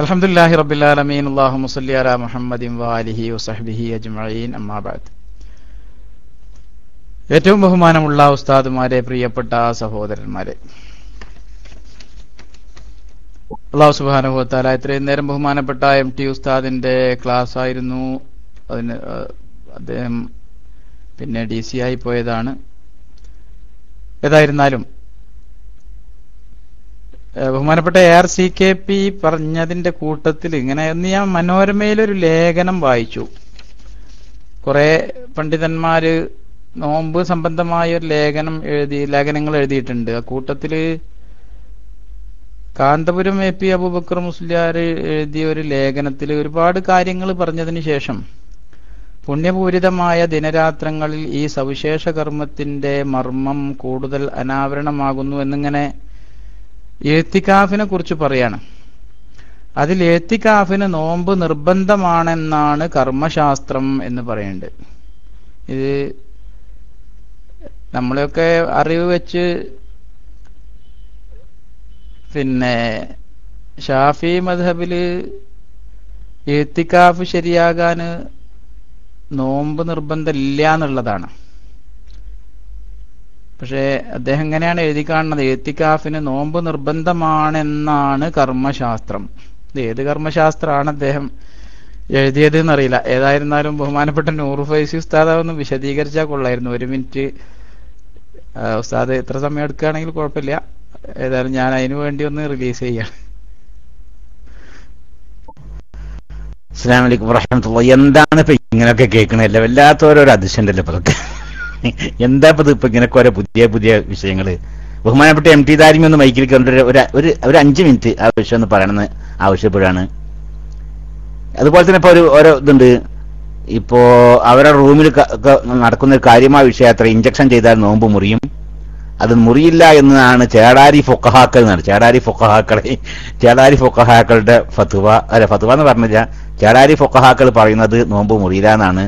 അൽഹംദുലില്ലാഹി റബ്ബിൽ ആലമീൻ. അല്ലാഹുമ്മ അല മുഹമ്മദിൻ വആലിഹി വസഹ്ബിഹി അജ്മഈൻ. അമ്മാ ബഅദ്. ഏറ്റവും ബഹുമാനമുള്ള ഉസ്താദുമാരെ പ്രിയപ്പെട്ട സഹോദരന്മാരെ. അള്ളാഹു സുബ്ഹാനഹു വതആല ഇത്രയും നേരം ബഹുമാനപ്പെട്ട എം ടി ഉസ്താദിന്റെ ക്ലാസ് ആയിരുന്നു. അതിന് അദ്ദേഹം പിന്നെ ഡി സി ആയി പോയതാണ്. ഏതായിരുന്നാലും ബഹുമാനപ്പെട്ട A R C K P പറഞ്ഞതിന്റെ കൂട്ടത്തിൽ ഇങ്ങനെ ഒന്ന് ഞാൻ മനോരമയിലൊരു ലേഖനം വായിച്ചു. കുറെ പണ്ഡിതന്മാര് നോമ്പ് സംബന്ധമായ ഒരു ലേഖനം എഴുതി ലേഖനങ്ങൾ എഴുതിയിട്ടുണ്ട്. ആ കൂട്ടത്തിൽ കാന്തപുരം എ പി അബൂബക്കർ മുസ്ലിയാർ എഴുതിയ ഒരു ലേഖനത്തിൽ ഒരുപാട് കാര്യങ്ങൾ പറഞ്ഞതിന് ശേഷം പുണ്യപൂരിതമായ ദിനരാത്രങ്ങളിൽ ഈ സവിശേഷ കർമ്മത്തിന്റെ മർമ്മം കൂടുതൽ അനാവരണമാകുന്നു എന്നിങ്ങനെ എഴുത്തിക്കാഫിനെ കുറിച്ച് പറയാണ്. അതിൽ ഏത്തിക്കാഫിന് നോമ്പ് നിർബന്ധമാണെന്നാണ് കർമ്മശാസ്ത്രം എന്ന് പറയുന്നത് ഇത് നമ്മളെയൊക്കെ അറിവ് വെച്ച് പിന്നെ ഷാഫി മധബിൽ ഏത്തിക്കാഫ് ശരിയാകാന് നോമ്പ് നിർബന്ധമില്ല എന്നുള്ളതാണ്. പക്ഷേ അദ്ദേഹം എങ്ങനെയാണ് എഴുതി കാണുന്നത്? എത്തിക്കാഫിന് നോമ്പ് നിർബന്ധമാണെന്നാണ് കർമ്മശാസ്ത്രം. ഇത് ഏത് കർമ്മശാസ്ത്രമാണ് അദ്ദേഹം എഴുതിയത് എന്നറിയില്ല ഏതായിരുന്നാലും ബഹുമാനപ്പെട്ട നൂറുഫൈസി ഉസ്താദ് ഒന്ന് വിശദീകരിച്ചാൽ കൊള്ളായിരുന്നു. ഒരു മിനിറ്റ്. ഉസ്താദ് എത്ര സമയം എടുക്കുകയാണെങ്കിൽ കുഴപ്പമില്ല. ഏതായാലും ഞാൻ അതിനു വേണ്ടി ഒന്ന് റിലീസ് ചെയ്യാം അസ്സാം വലൈക്കും എന്താണ് ഇപ്പൊ ഇങ്ങനെയൊക്കെ കേൾക്കണല്ലേ വല്ലാത്തോരോരോ അതിശയണ്ടല്ലോ ഇപ്പൊ എന്താ ഇപ്പൊ ഇപ്പൊ ഇങ്ങനെ ഓരോ പുതിയ പുതിയ വിഷയങ്ങൾ? ബഹുമാനപ്പെട്ട എം ടി താരിമി ഒന്ന് മൈക്കിൽ കണ്ടൊരു ഒരു ഒരു അഞ്ച് മിനിറ്റ് ആ വിഷയം ഒന്ന് പറയണമെന്ന് ആവശ്യപ്പെടുകയാണ്. അതുപോലെ തന്നെ ഇപ്പൊ ഒരു ഓരോ ഇതുണ്ട്. ഇപ്പോ അവരുടെ റൂമിൽ നടക്കുന്ന ഒരു കാര്യമായ വിഷയം അത്ര ഇഞ്ചക്ഷൻ ചെയ്താൽ നോമ്പ് മുറിയും. അത് മുറിയില്ല എന്നാണ് ചേടാരി ഫൊക്കഹാക്കൾ എന്നാണ്. ചേടാരി ഫൊക്കഹാക്കളെ ചേടാരി ഫൊക്കഹാക്കളുടെ ഫത്തുവ അല്ല ഫത്തുവ എന്ന് പറഞ്ഞില്ല. ചേടാരി ഫൊക്കഹാക്കൾ പറയുന്നത് നോമ്പ് മുറിയില്ല എന്നാണ്.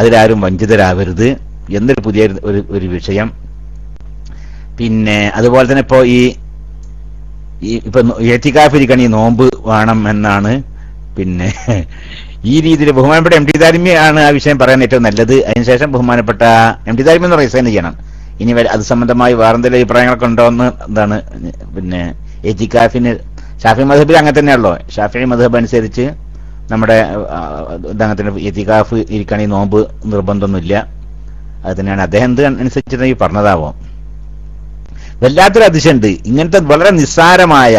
അതിലാരും വഞ്ചിതരാവരുത്. എന്നൊരു പുതിയ ഒരു- ഒരു വിഷയം. പിന്നെ അതുപോലെ തന്നെ ഇപ്പോ ഈ ഇപ്പൊ ഏറ്റിക്കാഫിരിക്കണം ഈ നോമ്പ് വേണം എന്നാണ്. പിന്നെ ഈ രീതിയിൽ ബഹുമാനപ്പെട്ട എം ടി താരിമ്യാണ് ആ വിഷയം പറയാൻ ഏറ്റവും നല്ലത്. അതിനുശേഷം ബഹുമാനപ്പെട്ട എം ടി താരിമ്യം എന്ന് റിസൈൻ ചെയ്യണം. ഇനി അത് സംബന്ധമായി വേറെന്തെങ്കിലും അഭിപ്രായങ്ങളൊക്കെ ഉണ്ടോ എന്ന് എന്താണ് പിന്നെ എജിക്കാഫിന് ഷാഫി മധബിൽ അങ്ങനെ തന്നെയാണല്ലോ. ഷാഫി മധബ് അനുസരിച്ച് നമ്മുടെ ആ, ഇത് അങ്ങനെ തന്നെ എത്തിക്കാഫ് ഇരിക്കണ ഈ നോമ്പ് നിർബന്ധമൊന്നുമില്ല. അത് തന്നെയാണ്. അദ്ദേഹം എന്ത് അനുസരിച്ചിട്ടുണ്ടെങ്കിൽ പറഞ്ഞതാവോ. വല്ലാത്തൊരു അതിശയുണ്ട് ഇങ്ങനത്തെ വളരെ നിസ്സാരമായ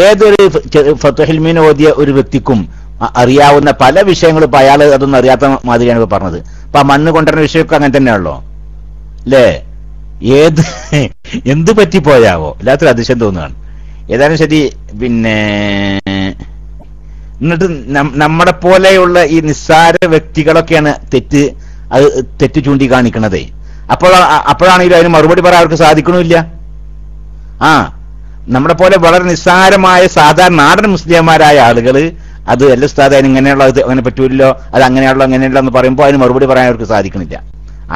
ഏതൊരു ഫത്തുഹിൽമീൻ ഓതിയ ഒരു വ്യക്തിക്കും അറിയാവുന്ന പല വിഷയങ്ങളും ഇപ്പൊ അയാൾ അതൊന്നും അറിയാത്ത മാതിരിയാണ് ഇപ്പൊ പറഞ്ഞത്. ഇപ്പൊ ആ മണ്ണ് കൊണ്ടുവരുന്ന വിഷയമൊക്കെ അങ്ങനെ തന്നെയാണല്ലോ. അല്ലേ? ഏത് എന്ത് പറ്റിപ്പോയാവോ? വല്ലാത്തൊരു അതിശയം തോന്നുകയാണ്. ഏതായാലും ശരി പിന്നെ എന്നിട്ട് നമ്മളെ പോലെയുള്ള ഈ നിസ്സാര വ്യക്തികളൊക്കെയാണ് തെറ്റ് അത് തെറ്റ് ചൂണ്ടിക്കാണിക്കണതേ. അപ്പോൾ അപ്പോഴാണെങ്കിലും അതിന് മറുപടി പറയാൻ അവർക്ക് സാധിക്കണമില്ല ആ നമ്മളെ പോലെ വളരെ നിസ്സാരമായ സാധാരണ നാടൻ മുസ്ലിംമാരായ ആളുകൾ അത് എല്ലാ അതിന് ഇങ്ങനെയുള്ള ഇത് അങ്ങനെ പറ്റൂല്ലോ അത് അങ്ങനെയുള്ള അങ്ങനെയുള്ള എന്ന് പറയുമ്പോൾ അതിന് മറുപടി പറയാൻ അവർക്ക് സാധിക്കണില്ല.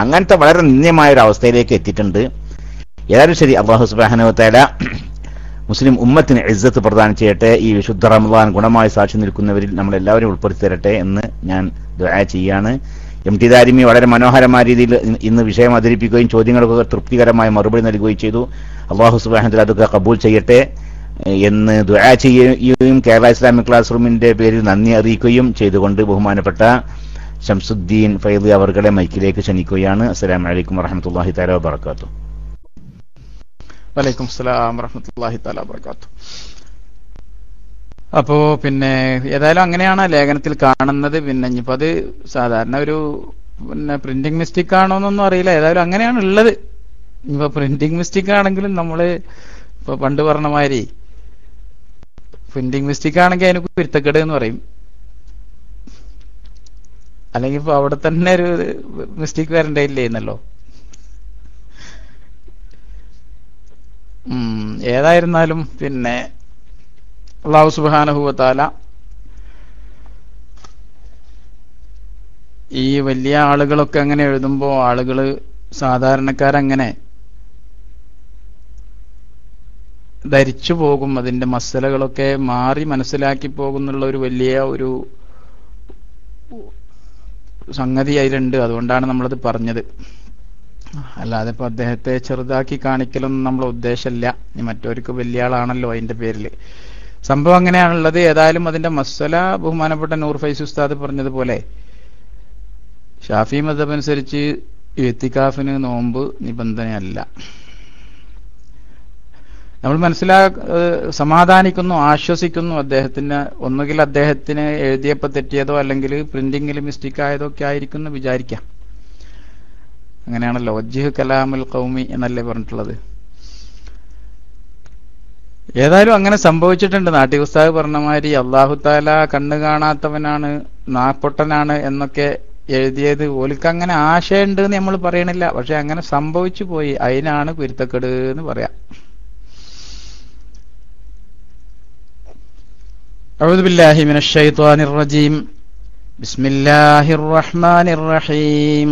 അങ്ങനത്തെ വളരെ നിന്ദ്യമായ ഒരു അവസ്ഥയിലേക്ക് എത്തിയിട്ടുണ്ട്. ഏതായാലും ശരി അള്ളാഹു സുബാഹനവത്തേല മുസ്ലിം ഉമ്മത്തിന് ഇസ്സത്ത് പ്രദാനം ചെയ്യട്ടെ. ഈ വിശുദ്ധ റമദാൻ ഗുണമായി സാക്ഷി നിൽക്കുന്നവരിൽ നമ്മളെല്ലാവരും ഉൾപ്പെടുത്തി തരട്ടെ എന്ന് ഞാൻ ദുആ ചെയ്യാണ്. എം ടി ദാരിമി വളരെ മനോഹരമായ രീതിയിൽ ഇന്ന് വിഷയം അവതരിപ്പിക്കുകയും ചോദ്യങ്ങൾക്ക് തൃപ്തികരമായ മറുപടി നൽകുകയും ചെയ്തു. അള്ളാഹു സുബാഹത്തിൽ അതൊക്കെ കബൂൽ ചെയ്യട്ടെ എന്ന് ദുആ ചെയ്യുകയും കേരള ഇസ്ലാമിക് ക്ലാസ് റൂമിന്റെ പേരിൽ നന്ദി അറിയിക്കുകയും ചെയ്തുകൊണ്ട് ബഹുമാനപ്പെട്ട ഷംസുദ്ദീൻ ഫൈദ് അവർകളെ മൈക്കിലേക്ക് ക്ഷണിക്കുകയാണ്. അസ്സലാമു അലൈക്കും വറഹമത്തല്ലാഹി തആല വാബർക്കാത്തു വലൈക്കും സ്ലാം വറഹമത്തല്ലാഹി തആല വബറകാത്തു അപ്പോ പിന്നെ ഏതായാലും അങ്ങനെയാണ് ലേഖനത്തിൽ കാണുന്നത്. പിന്നെ ഇനിയിപ്പോ അത് സാധാരണ ഒരു പിന്നെ പ്രിന്റിംഗ് മിസ്റ്റേക്ക് ആണോ എന്നൊന്നും അറിയില്ല. ഏതായാലും അങ്ങനെയാണ് ഉള്ളത്. ഇപ്പൊ പ്രിന്റിംഗ് മിസ്റ്റേക്ക് ആണെങ്കിലും നമ്മൾ ഇപ്പൊ പണ്ട് പറഞ്ഞ മാതിരി പ്രിന്റിംഗ് മിസ്റ്റേക്ക് ആണെങ്കിൽ അതിന് കുരുത്തക്കേട് എന്ന് പറയും. അല്ലെങ്കിൽ ഇപ്പൊ അവിടെ തന്നെ ഒരു മിസ്റ്റേക്ക് വരണ്ടേ എന്നല്ലോ ഉം, ഏതായിരുന്നാലും പിന്നെ അള്ളാഹു സുബാനഹുവത്താല ഈ വലിയ ആളുകളൊക്കെ അങ്ങനെ എഴുതുമ്പോൾ ആളുകൾ സാധാരണക്കാരങ്ങനെ ധരിച്ചു പോകും അതിന്റെ മസലകളൊക്കെ മാറി മനസ്സിലാക്കി പോകുന്നുള്ള ഒരു വലിയ ഒരു സംഗതി അതിലുണ്ട് അതുകൊണ്ടാണ് നമ്മളത് പറഞ്ഞത്. അല്ലാതെ ഇപ്പൊ അദ്ദേഹത്തെ ചെറുതാക്കി കാണിക്കലൊന്നും നമ്മളെ ഉദ്ദേശമല്ല മറ്റവർക്ക് വലിയ ആളാണല്ലോ അതിന്റെ പേരിൽ സംഭവം അങ്ങനെയാണുള്ളത്. ഏതായാലും അതിന്റെ മസല ബഹുമാനപ്പെട്ട നൂർ ഫൈസ് ഉസ്താദ് പറഞ്ഞതുപോലെ ഷാഫി മതബ് അനുസരിച്ച് എത്തിക്കാഫിന് നോമ്പ് നിബന്ധനയല്ല. നമ്മൾ മനസ്സിലാ സമാധാനിക്കുന്നു ആശ്വസിക്കുന്നു അദ്ദേഹത്തിന്. ഒന്നുകിൽ അദ്ദേഹത്തിന് എഴുതിയപ്പോ തെറ്റിയതോ അല്ലെങ്കിൽ പ്രിന്റിങ്ങിൽ മിസ്റ്റേക്ക് ആയതോ ഒക്കെ ആയിരിക്കും വിചാരിക്കാം. അങ്ങനെയാണല്ലോ. വജ്ജിഹ് കലാമുൽ കൗമി എന്നല്ലേ പറഞ്ഞിട്ടുള്ളത്. ഏതായാലും അങ്ങനെ സംഭവിച്ചിട്ടുണ്ട് നാട്ടി ഉസ്താദ് പറഞ്ഞ മാതിരി അള്ളാഹു താല കണ്ണു കാണാത്തവനാണ് നാപ്പൊട്ടനാണ് എന്നൊക്കെ എഴുതിയത് ഓലിക്ക് അങ്ങനെ ആശയുണ്ട് എന്ന് നമ്മൾ പറയണില്ല പക്ഷെ അങ്ങനെ സംഭവിച്ചു പോയി അതിനാണ് കുരുത്തക്കേട് എന്ന് പറയാം أعوذ بالله من الشيطان الرجيم بسم الله الرحمن الرحيم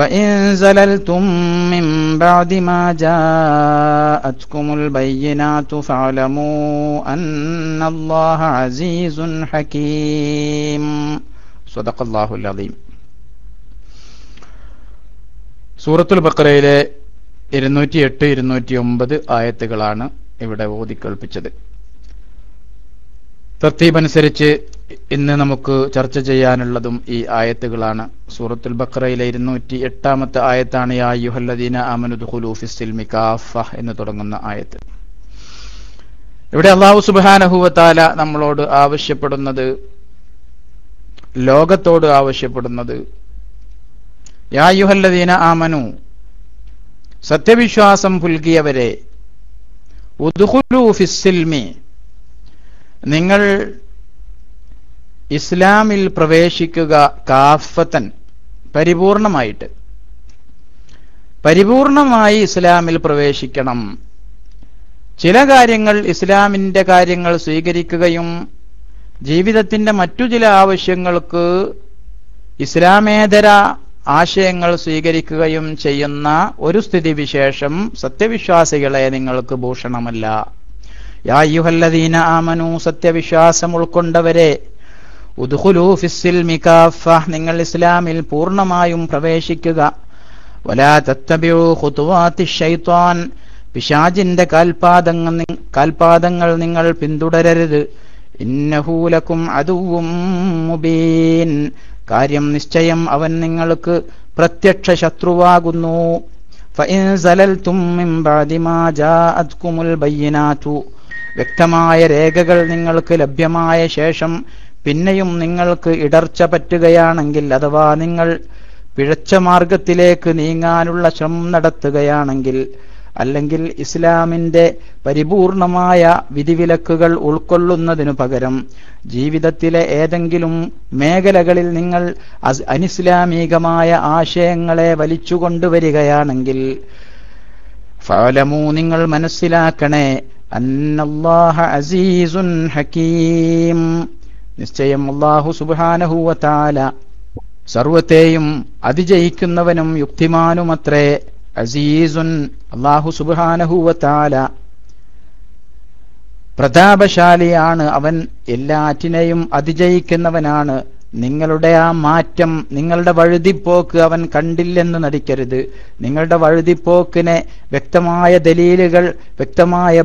فإن زللتم من بعد ما جاءتكم البينات فاعلموا أن الله عزيز حكيم صدق الله العظيم സൂറത്തുൽ ബക്കറയിലെ ഇരുന്നൂറ്റി എട്ട് ഇരുന്നൂറ്റി ഒമ്പത് ആയത്തുകളാണ് ഇവിടെ ഓതിക്കേൾപ്പിച്ചത് തർത്തീബനുസരിച്ച് ഇന്ന് നമുക്ക് ചർച്ച ചെയ്യാനുള്ളതും ഈ ആയത്തുകളാണ്. സൂറത്തുൽ ബക്രയിലെ ഇരുന്നൂറ്റി എട്ടാമത്തെ ആയത്താണ് യാ യുഹല്ലദീന അമനുദ്ഹുലൂഫിസിൽ കാഫ എന്ന് തുടങ്ങുന്ന ആയത്ത്. ഇവിടെ അള്ളാഹു സുബാനഹുവത്താല നമ്മളോട് ആവശ്യപ്പെടുന്നത് ലോകത്തോട് ആവശ്യപ്പെടുന്നത് യാ യുഹല്ലദീന ആമനു സത്യവിശ്വാസം പുൽകിയവരെ ഉദ്ഖുലൂ ഫിസ്സിൽമി നിങ്ങൾ ഇസ്ലാമിൽ പ്രവേശിക്കുക കാഫത്തൻ പരിപൂർണമായിട്ട്. പരിപൂർണമായി ഇസ്ലാമിൽ പ്രവേശിക്കണം. ചില കാര്യങ്ങൾ ഇസ്ലാമിന്റെ കാര്യങ്ങൾ സ്വീകരിക്കുകയും ജീവിതത്തിന്റെ മറ്റു ചില ആവശ്യങ്ങൾക്ക് ഇസ്ലാമേതര ആശയങ്ങൾ സ്വീകരിക്കുകയും ചെയ്യുന്ന ഒരു സ്ഥിതിവിശേഷം സത്യവിശ്വാസികളെ നിങ്ങൾക്ക് ഭൂഷണമല്ല. യായുഹല്ലദീന ആമനു സത്യവിശ്വാസം ഉൾക്കൊണ്ടവരെ ഉദ്ഖുലൂ ഫിസ്സിൽ മികാഫ നിങ്ങൾ ഇസ്ലാമിൽ പൂർണമായും പ്രവേശിക്കുക. വലാ തത്തബിഉ ഖുതുവാത്തി ശൈത്വാൻ പിശാജിന്റെ കാൽപാദങ്ങൾ കാൽപാദങ്ങൾ നിങ്ങൾ പിന്തുടരരുത്. ഇന്നഹൂലക്കും അതുവും മുബീൻ. കാര്യം നിശ്ചയം അവൻ നിങ്ങൾക്ക് പ്രത്യക്ഷ ശത്രുവാകുന്നു. ഫഇൻ സലൽതും മിൻ ബഅദി മാ ജാഅത്കുമുൽ ബയ്യിനാതു വ്യക്തമായ രേഖകൾ നിങ്ങൾക്ക് ലഭ്യമായ ശേഷം പിന്നെയും നിങ്ങൾക്ക് ഇടർച്ച പറ്റുകയാണെങ്കിൽ അഥവാ നിങ്ങൾ പിഴച്ച മാർഗത്തിലേക്ക് നീങ്ങാനുള്ള ശ്രമം നടത്തുകയാണെങ്കിൽ അല്ലെങ്കിൽ ഇസ്ലാമിന്റെ പരിപൂർണമായ വിധിവിലക്കുകൾ ഉൾക്കൊള്ളുന്നതിനു പകരം ജീവിതത്തിലെ ഏതെങ്കിലും മേഖലകളിൽ നിങ്ങൾ അനിസ്ലാമികമായ ആശയങ്ങളെ വലിച്ചുകൊണ്ടുവരികയാണെങ്കിൽ ഫലമൂ നിങ്ങൾ മനസ്സിലാക്കണേ അന്നല്ലാഹ അസീസുൻ ഹകീം നിശ്ചയം അള്ളാഹു സുബാനഹുവത്താല സർവത്തെയും അതിജയിക്കുന്നവനും യുക്തിമാനുമത്രേ. അസീസുൻ അള്ളാഹു സുബാനഹുവത്താല പ്രതാപശാലിയാണ് അവൻ. എല്ലാറ്റിനെയും അതിജയിക്കുന്നവനാണ്. നിങ്ങളുടെ ആ മാറ്റം നിങ്ങളുടെ വഴുതിപ്പോക്ക് അവൻ കണ്ടില്ലെന്ന് നടിക്കരുത്. നിങ്ങളുടെ വഴുതിപ്പോക്കിനെ വ്യക്തമായ ദലീലുകൾ വ്യക്തമായ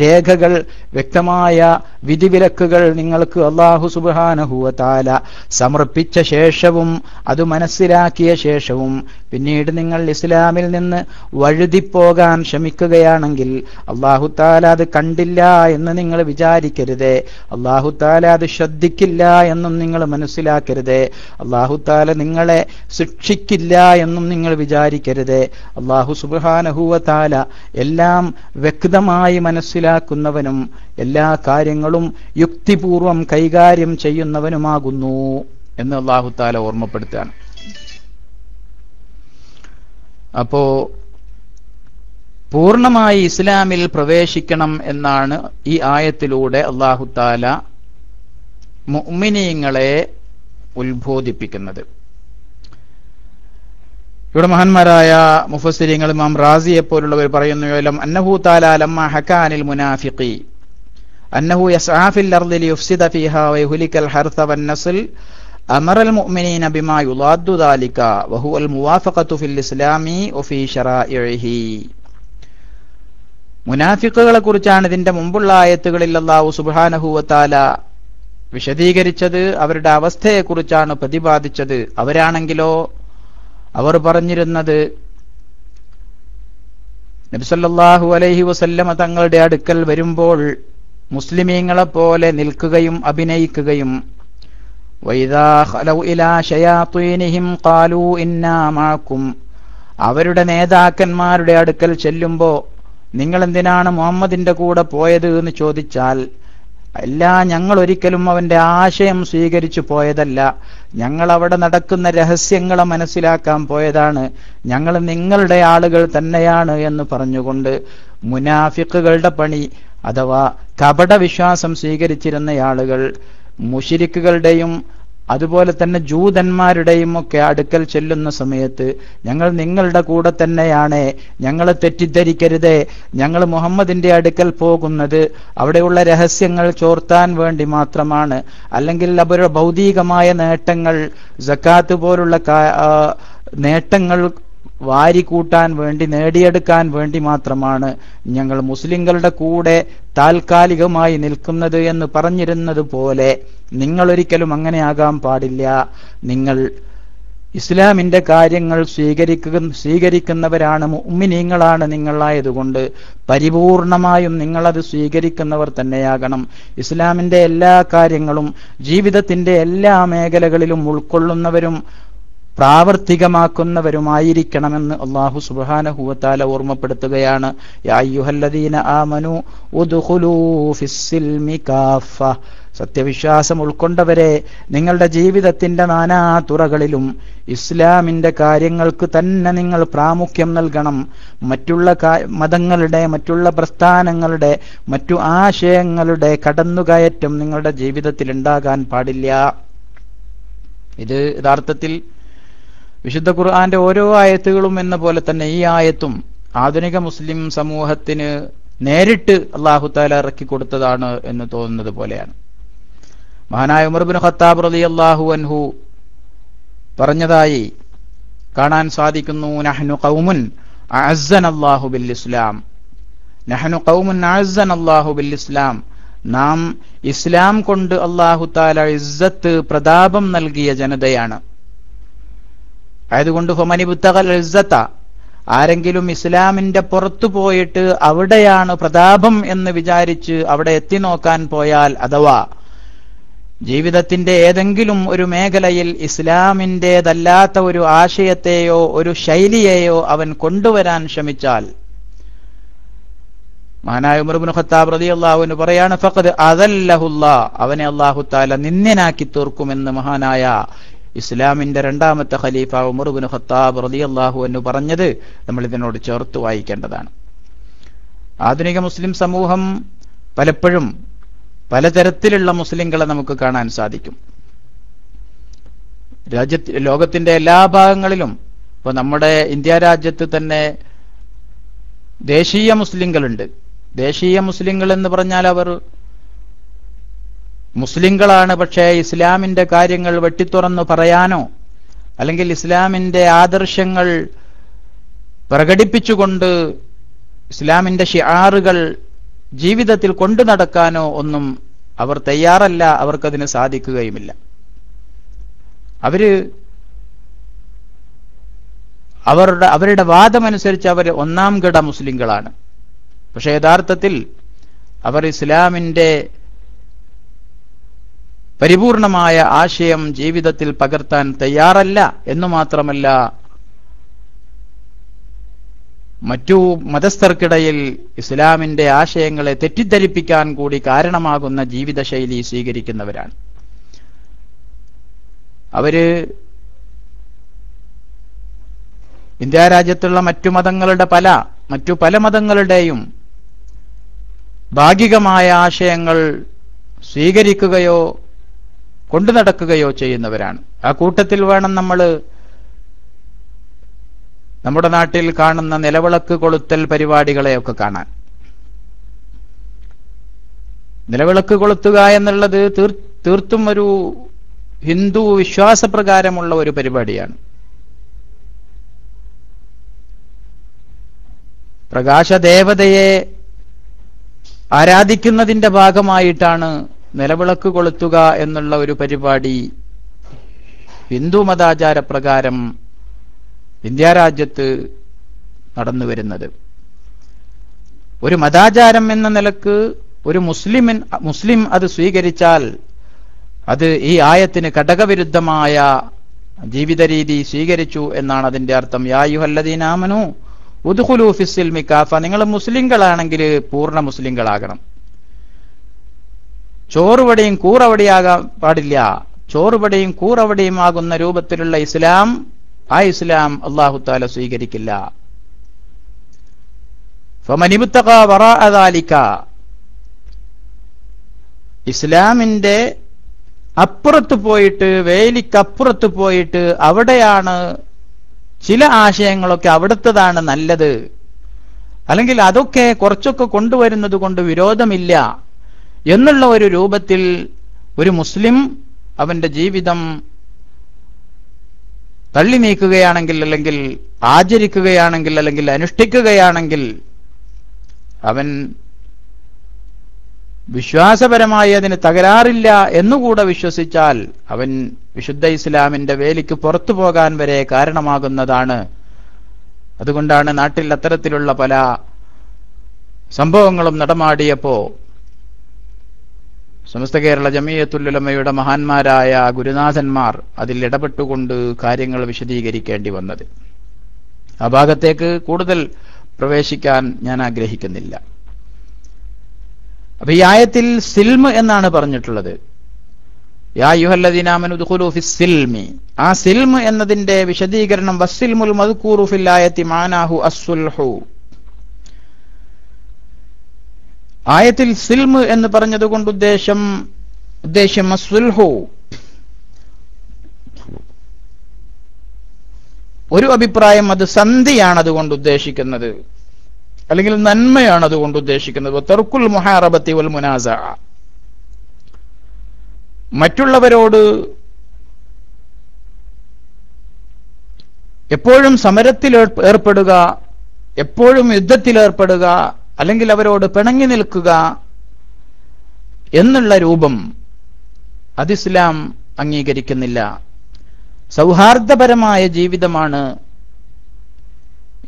രേഖകൾ വ്യക്തമായ വിധിവിലക്കുകൾ നിങ്ങൾക്ക് അള്ളാഹു സുബാനഹുവ താല സമർപ്പിച്ച ശേഷവും അത് മനസ്സിലാക്കിയ ശേഷവും പിന്നീട് നിങ്ങൾ ഇസ്ലാമിൽ നിന്ന് വഴുതിപ്പോകാൻ ശ്രമിക്കുകയാണെങ്കിൽ അള്ളാഹു താല അത് കണ്ടില്ല എന്ന് നിങ്ങൾ വിചാരിക്കരുത്. അള്ളാഹു താല അത് ശ്രദ്ധിക്കില്ല എന്നും നിങ്ങൾ മനസ്സിലാക്കരുത്. അള്ളാഹു താല നിങ്ങളെ ശിക്ഷിക്കില്ല എന്നും നിങ്ങൾ വിചാരിക്കരുതേ. അള്ളാഹു സുബാനഹുവ താല എല്ലാം വ്യക്തമായി മനസ്സിലാക്കുന്നവനും എല്ലാ കാര്യങ്ങളും യുക്തിപൂർവം കൈകാര്യം ചെയ്യുന്നവനുമാകുന്നു എന്ന് അള്ളാഹു താല ഓർമ്മപ്പെടുത്തുകയാണ്. അപ്പോ പൂർണമായി ഇസ്ലാമിൽ പ്രവേശിക്കണം എന്നാണ് ഈ ആയത്തിലൂടെ അള്ളാഹുത്താല മുഅ്മിനീങ്ങളെ ഉത്ബോധിപ്പിക്കുന്നത്. ഇവിടെ മഹാന്മാരായ മുഫസ്സിരിങ്ങൾ ഇമാം റാസിയെ പോലുള്ളവർ പറയുന്നു ലം അന്നഹു താല ലമ്മ ഹക്കാനിൽ മുനാഫിഖി. അന്നഹു യസ്ആഫിൽ അർദിൽ യുഫ്സിദ ഫീഹാ വയഹുലിക്കൽ ഹർസ വന്നസൽ അമറൽ മുഅ്മിനീന ബിമാ യുലാദ്ദു ദാലിക വഹുവൽ മുവാഫഖത്തു ഫിൽ ഇസ്ലാമി വഫീ ശറാഇഹി മുനാഫിക്കുകളെ കുറിച്ചാണ് ഇതിന്റെ മുമ്പുള്ള ആയത്തുകളിൽ അള്ളാഹു സുബാനഹുവത്താല വിശദീകരിച്ചത്. അവരുടെ അവസ്ഥയെക്കുറിച്ചാണ് പ്രതിപാദിച്ചത്. അവരാണെങ്കിലോ അവർ പറഞ്ഞിരുന്നത് നബ്സല്ലാഹു അലൈഹി വസല്ലമ തങ്ങളുടെ അടുക്കൽ വരുമ്പോൾ മുസ്ലിമീങ്ങളെ പോലെ നിൽക്കുകയും അഭിനയിക്കുകയും അവരുടെ നേതാക്കന്മാരുടെ അടുക്കൽ ചെല്ലുമ്പോൾ നിങ്ങൾ എന്തിനാണ് മുഹമ്മദിന്റെ കൂടെ പോയത് എന്ന് ചോദിച്ചാൽ അല്ല ഞങ്ങൾ ഒരിക്കലും അവന്റെ ആശയം സ്വീകരിച്ചു പോയതല്ല. ഞങ്ങൾ അവിടെ നടക്കുന്ന രഹസ്യങ്ങളെ മനസ്സിലാക്കാൻ പോയതാണ്. ഞങ്ങൾ നിങ്ങളുടെ ആളുകൾ തന്നെയാണ് എന്ന് പറഞ്ഞുകൊണ്ട് മുനാഫിക്കുകളുടെ പണി അഥവാ കപട വിശ്വാസം സ്വീകരിച്ചിരുന്ന ആളുകൾ മുഷിരിക്കുകളുടെയും അതുപോലെ തന്നെ ജൂതന്മാരുടെയും ഒക്കെ അടുക്കൽ ചെല്ലുന്ന സമയത്ത് ഞങ്ങൾ നിങ്ങളുടെ കൂടെ തന്നെയാണ്. ഞങ്ങളെ തെറ്റിദ്ധരിക്കരുതേ. ഞങ്ങൾ മുഹമ്മദിന്റെ അടുക്കൽ പോകുന്നത് അവിടെയുള്ള രഹസ്യങ്ങൾ ചോർത്താൻ വേണ്ടി മാത്രമാണ്. അല്ലെങ്കിൽ അവരുടെ ഭൗതികമായ നേട്ടങ്ങൾ ജക്കാത്ത് പോലുള്ള നേട്ടങ്ങൾ വാരിക്കൂട്ടാൻ വേണ്ടി നേടിയെടുക്കാൻ വേണ്ടി മാത്രമാണ് ഞങ്ങൾ മുസ്ലിങ്ങളുടെ കൂടെ താൽക്കാലികമായി നിൽക്കുന്നത് എന്ന് പറഞ്ഞിരുന്നത് പോലെ നിങ്ങൾ ഒരിക്കലും അങ്ങനെയാകാൻ പാടില്ല. നിങ്ങൾ ഇസ്ലാമിന്റെ കാര്യങ്ങൾ സ്വീകരിക്കുക സ്വീകരിക്കുന്നവരാണ് ഉമ്മിനീങ്ങളാണ് നിങ്ങളായതുകൊണ്ട് പരിപൂർണമായും നിങ്ങളത് സ്വീകരിക്കുന്നവർ തന്നെയാകണം. ഇസ്ലാമിന്റെ എല്ലാ കാര്യങ്ങളും ജീവിതത്തിന്റെ എല്ലാ മേഖലകളിലും ഉൾക്കൊള്ളുന്നവരും പ്രാവർത്തികമാക്കുന്നവരുമായിരിക്കണമെന്ന് അള്ളാഹു സുബാനഹുവത്താല ഓർമ്മപ്പെടുത്തുകയാണ്. സത്യവിശ്വാസം ഉൾക്കൊണ്ടവരെ നിങ്ങളുടെ ജീവിതത്തിന്റെ നാനാ തുറകളിലും ഇസ്ലാമിന്റെ കാര്യങ്ങൾക്ക് തന്നെ നിങ്ങൾ പ്രാമുഖ്യം നൽകണം. മറ്റുള്ള മതങ്ങളുടെ മറ്റുള്ള പ്രസ്ഥാനങ്ങളുടെ മറ്റു ആശയങ്ങളുടെ കടന്നുകയറ്റം നിങ്ങളുടെ ജീവിതത്തിൽ ഉണ്ടാകാൻ പാടില്ല. ഇത് യഥാർത്ഥത്തിൽ വിശുദ്ധ ഖുർആന്റെ ഓരോ ആയത്തുകളും എന്ന പോലെ തന്നെ ഈ ആയത്തും ആധുനിക മുസ്ലിം സമൂഹത്തിന് നേരിട്ട് അള്ളാഹു താല ഇറക്കി കൊടുത്തതാണ് എന്ന് തോന്നുന്നത് പോലെയാണ്. മഹാനായ ഉമർബിൻ ഖത്താബ് റലി അള്ളാഹു അൻഹു പറഞ്ഞതായി കാണാൻ സാധിക്കുന്നു നഹ്നു കൗമുൻ അള്ളാഹു ബിൽ ഇസ്ലാം നഹ്നു കൗമുൻ അഅസ്സൻ അള്ളാഹു ബിൽ ഇസ്ലാം നാം ഇസ്ലാം കൊണ്ട് അള്ളാഹു താല ഇസ്സത്ത് പ്രതാപം നൽകിയ ജനതയാണ്. ആയതുകൊണ്ട് ഹൊമനിബുത്തകൽ ഇസ്സത്ത. ആരെങ്കിലും ഇസ്ലാമിന്റെ പുറത്തു പോയിട്ട് അവിടെയാണ് പ്രതാപം എന്ന് വിചാരിച്ച് അവിടെ എത്തി നോക്കാൻ പോയാൽ അഥവാ ജീവിതത്തിന്റെ ഏതെങ്കിലും ഒരു മേഖലയിൽ ഇസ്ലാമിന്റെതല്ലാത്ത ഒരു ആശയത്തെയോ ഒരു ശൈലിയെയോ അവൻ കൊണ്ടുവരാൻ ശ്രമിച്ചാൽ. മഹാനായ ഉമർബുൻ ഖത്താബ് റതി അള്ളാഹുവിന് പറയാണ് ഫഖദ് അതല്ലഹുല്ല അവനെ അള്ളാഹു താല നിന്ദനാക്കി തീർക്കുമെന്ന് മഹാനായ ഇസ്ലാമിന്റെ രണ്ടാമത്തെ ഖലീഫ ഉമർബിൻ ഖത്താബ് അള്ളാഹു എന്ന് പറഞ്ഞത് നമ്മൾ ഇതിനോട് ചേർത്ത് വായിക്കേണ്ടതാണ്. ആധുനിക മുസ്ലിം സമൂഹം പലപ്പോഴും പലതരത്തിലുള്ള മുസ്ലിങ്ങളെ നമുക്ക് കാണാൻ സാധിക്കും. രാജ്യത്ത് ലോകത്തിന്റെ എല്ലാ ഭാഗങ്ങളിലും ഇപ്പൊ നമ്മുടെ ഇന്ത്യ രാജ്യത്ത് തന്നെ ദേശീയ മുസ്ലിങ്ങളുണ്ട്. ദേശീയ മുസ്ലിങ്ങൾ എന്ന് പറഞ്ഞാൽ അവർ മുസ്ലിങ്ങളാണ് പക്ഷേ ഇസ്ലാമിന്റെ കാര്യങ്ങൾ വെട്ടിത്തുറന്നു പറയാനോ? അല്ലെങ്കിൽ ഇസ്ലാമിന്റെ ആദർശങ്ങൾ പ്രകടിപ്പിച്ചുകൊണ്ട് ഇസ്ലാമിന്റെ ഷിആറുകൾ ജീവിതത്തിൽ കൊണ്ടു നടക്കാനോ ഒന്നും അവർ തയ്യാറല്ല അവർക്കതിന് സാധിക്കുകയുമില്ല. അവർ അവരുടെ അവരുടെ വാദമനുസരിച്ച് അവർ ഒന്നാം ഘട മുസ്ലിങ്ങളാണ്. പക്ഷെ യഥാർത്ഥത്തിൽ അവർ ഇസ്ലാമിന്റെ പരിപൂർണമായ ആശയം ജീവിതത്തിൽ പകർത്താൻ തയ്യാറല്ല എന്ന് മാത്രമല്ല മറ്റു മതസ്ഥർക്കിടയിൽ ഇസ്ലാമിന്റെ ആശയങ്ങളെ തെറ്റിദ്ധരിപ്പിക്കാൻ കൂടി കാരണമാകുന്ന ജീവിതശൈലി സ്വീകരിക്കുന്നവരാണ്. അവർ ഇന്ത്യ രാജ്യത്തുള്ള മറ്റു മതങ്ങളുടെ പല മറ്റു പല മതങ്ങളുടെയും ഭാഗികമായ ആശയങ്ങൾ സ്വീകരിക്കുകയോ കൊണ്ടു നടക്കുകയോ ചെയ്യുന്നവരാണ്. ആ കൂട്ടത്തിൽ വേണം നമ്മൾ നമ്മുടെ നാട്ടിൽ കാണുന്ന നിലവിളക്ക് കൊളുത്തൽ പരിപാടികളെയൊക്കെ കാണാൻ. നിലവിളക്ക് കൊളുത്തുക എന്നുള്ളത് തീർ തീർത്തും ഒരു ഹിന്ദു വിശ്വാസപ്രകാരമുള്ള ഒരു പരിപാടിയാണ്. പ്രകാശദേവതയെ ആരാധിക്കുന്നതിന്റെ ഭാഗമായിട്ടാണ് നിലവിളക്ക് കൊളുത്തുക എന്നുള്ള ഒരു പരിപാടി ഹിന്ദു മതാചാരപ്രകാരം പ്രകാരം ഇന്ത്യാരാജ്യത്ത് നടന്നു വരുന്നത്. ഒരു മതാചാരം എന്ന നിലയ്ക്ക് ഒരു മുസ്ലിമിൻ മുസ്ലിം അത് സ്വീകരിച്ചാൽ അത് ഈ ആയത്തിന് ഘടകവിരുദ്ധമായ ജീവിത രീതി സ്വീകരിച്ചു എന്നാണ് അതിന്റെ അർത്ഥം. യായുഹല്ലദീനാമനു ഉദ്ഹുലു ഫിസിൽ മിക്കാഫ നിങ്ങൾ മുസ്ലിങ്ങളാണെങ്കിൽ പൂർണ മുസ്ലിങ്ങളാകണം. ചോറുവടിയും കൂറവടിയാകാൻ പാടില്ല. ചോറുവടിയും കൂറവടിയും ആകുന്ന രൂപത്തിലുള്ള ഇസ്ലാം ആ ഇസ്ലാം അള്ളാഹു താല സ്വീകരിക്കില്ല. ഇസ്ലാമിന്റെ അപ്പുറത്ത് പോയിട്ട് വേലിക്കപ്പുറത്ത് പോയിട്ട് അവിടെയാണ് ചില ആശയങ്ങളൊക്കെ അവിടുത്തതാണ് നല്ലത്. അല്ലെങ്കിൽ അതൊക്കെ കുറച്ചൊക്കെ കൊണ്ടുവരുന്നത് കൊണ്ട് വിരോധമില്ല. എന്നുള്ള ഒരു രൂപത്തിൽ ഒരു മുസ്ലിം അവന്റെ ജീവിതം തള്ളി നീക്കുകയാണെങ്കിൽ അല്ലെങ്കിൽ ആചരിക്കുകയാണെങ്കിൽ അല്ലെങ്കിൽ അനുഷ്ഠിക്കുകയാണെങ്കിൽ അവൻ വിശ്വാസപരമായി അതിന് തകരാറില്ല എന്നുകൂടെ വിശ്വസിച്ചാൽ അവൻ വിശുദ്ധ ഇസ്ലാമിന്റെ വേലിക്ക് പുറത്തു പോകാൻ വരെ കാരണമാകുന്നതാണ്. അതുകൊണ്ടാണ് നാട്ടിൽ അത്തരത്തിലുള്ള പല സംഭവങ്ങളും നടമാടിയപ്പോ സമസ്ത കേരള ജമീയത്തുല്ലുലമയുടെ മഹാന്മാരായ ഗുരുനാഥന്മാർ അതിൽ ഇടപെട്ടുകൊണ്ട് കാര്യങ്ങൾ വിശദീകരിക്കേണ്ടി വന്നത്. ആ ഭാഗത്തേക്ക് കൂടുതൽ പ്രവേശിക്കാൻ ഞാൻ ആഗ്രഹിക്കുന്നില്ല. അപ്പൊ ഈ ആയത്തിൽ സിൽമ് എന്നാണ് പറഞ്ഞിട്ടുള്ളത്. യാ സിൽമി. ആ സിൽമ് എന്നതിന്റെ വിശദീകരണം വസ്സിൽമുൽ മദ്കൂറു ഫിൽ ആയത്തി മാനാഹു അസ്സുൽഹു. ആയത്തിൽ സിൽമ് എന്ന് പറഞ്ഞതുകൊണ്ട് ഉദ്ദേശം ഉദ്ദേശം അസുൽഹു ഒരു അഭിപ്രായം അത് സന്ധിയാണ് അതുകൊണ്ട് ഉദ്ദേശിക്കുന്നത്. അല്ലെങ്കിൽ നന്മയാണ് അതുകൊണ്ട് ഉദ്ദേശിക്കുന്നത് തെർക്കുൽ മുഹാറബത്തി വൽ മുനാസ. മറ്റുള്ളവരോട് എപ്പോഴും സമരത്തിൽ ഏർപ്പെടുക എപ്പോഴും യുദ്ധത്തിൽ ഏർപ്പെടുക അല്ലെങ്കിൽ അവരോട് പിണങ്ങി നിൽക്കുക എന്നുള്ള രൂപം അത് ഇസ്ലാം അംഗീകരിക്കുന്നില്ല. സൗഹാർദ്ദപരമായ ജീവിതമാണ്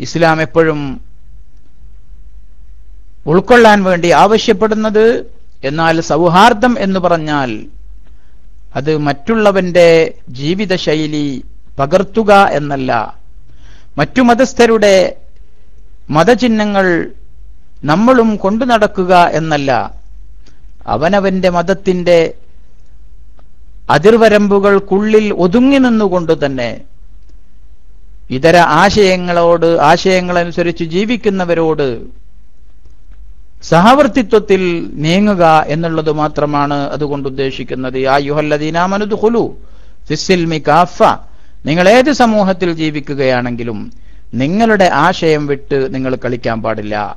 ഇസ്ലാം എപ്പോഴും ഉൾക്കൊള്ളാൻ വേണ്ടി ആവശ്യപ്പെടുന്നത്. എന്നാൽ സൗഹാർദ്ദം എന്ന് പറഞ്ഞാൽ അത് മറ്റുള്ളവന്റെ ജീവിതശൈലി പകർത്തുക എന്നല്ല. മറ്റു മതസ്ഥരുടെ മതചിഹ്നങ്ങൾ നമ്മളും കൊണ്ടു നടക്കുക എന്നല്ല. അവനവന്റെ മതത്തിന്റെ അതിർവരമ്പുകൾക്കുള്ളിൽ ഒതുങ്ങി നിന്നുകൊണ്ട് തന്നെ ഇതര ആശയങ്ങളോട് ആശയങ്ങളനുസരിച്ച് ജീവിക്കുന്നവരോട് സഹവർത്തിത്വത്തിൽ നീങ്ങുക എന്നുള്ളത് മാത്രമാണ് അതുകൊണ്ട് ഉദ്ദേശിക്കുന്നത്. ആ യുഹല്ലദീനാമനുദ് ഹുലു ഫിസ്സിൽമി കാഫ. നിങ്ങൾ ഏത് സമൂഹത്തിൽ ജീവിക്കുകയാണെങ്കിലും നിങ്ങളുടെ ആശയം വിട്ട് നിങ്ങൾ കളിക്കാൻ പാടില്ല.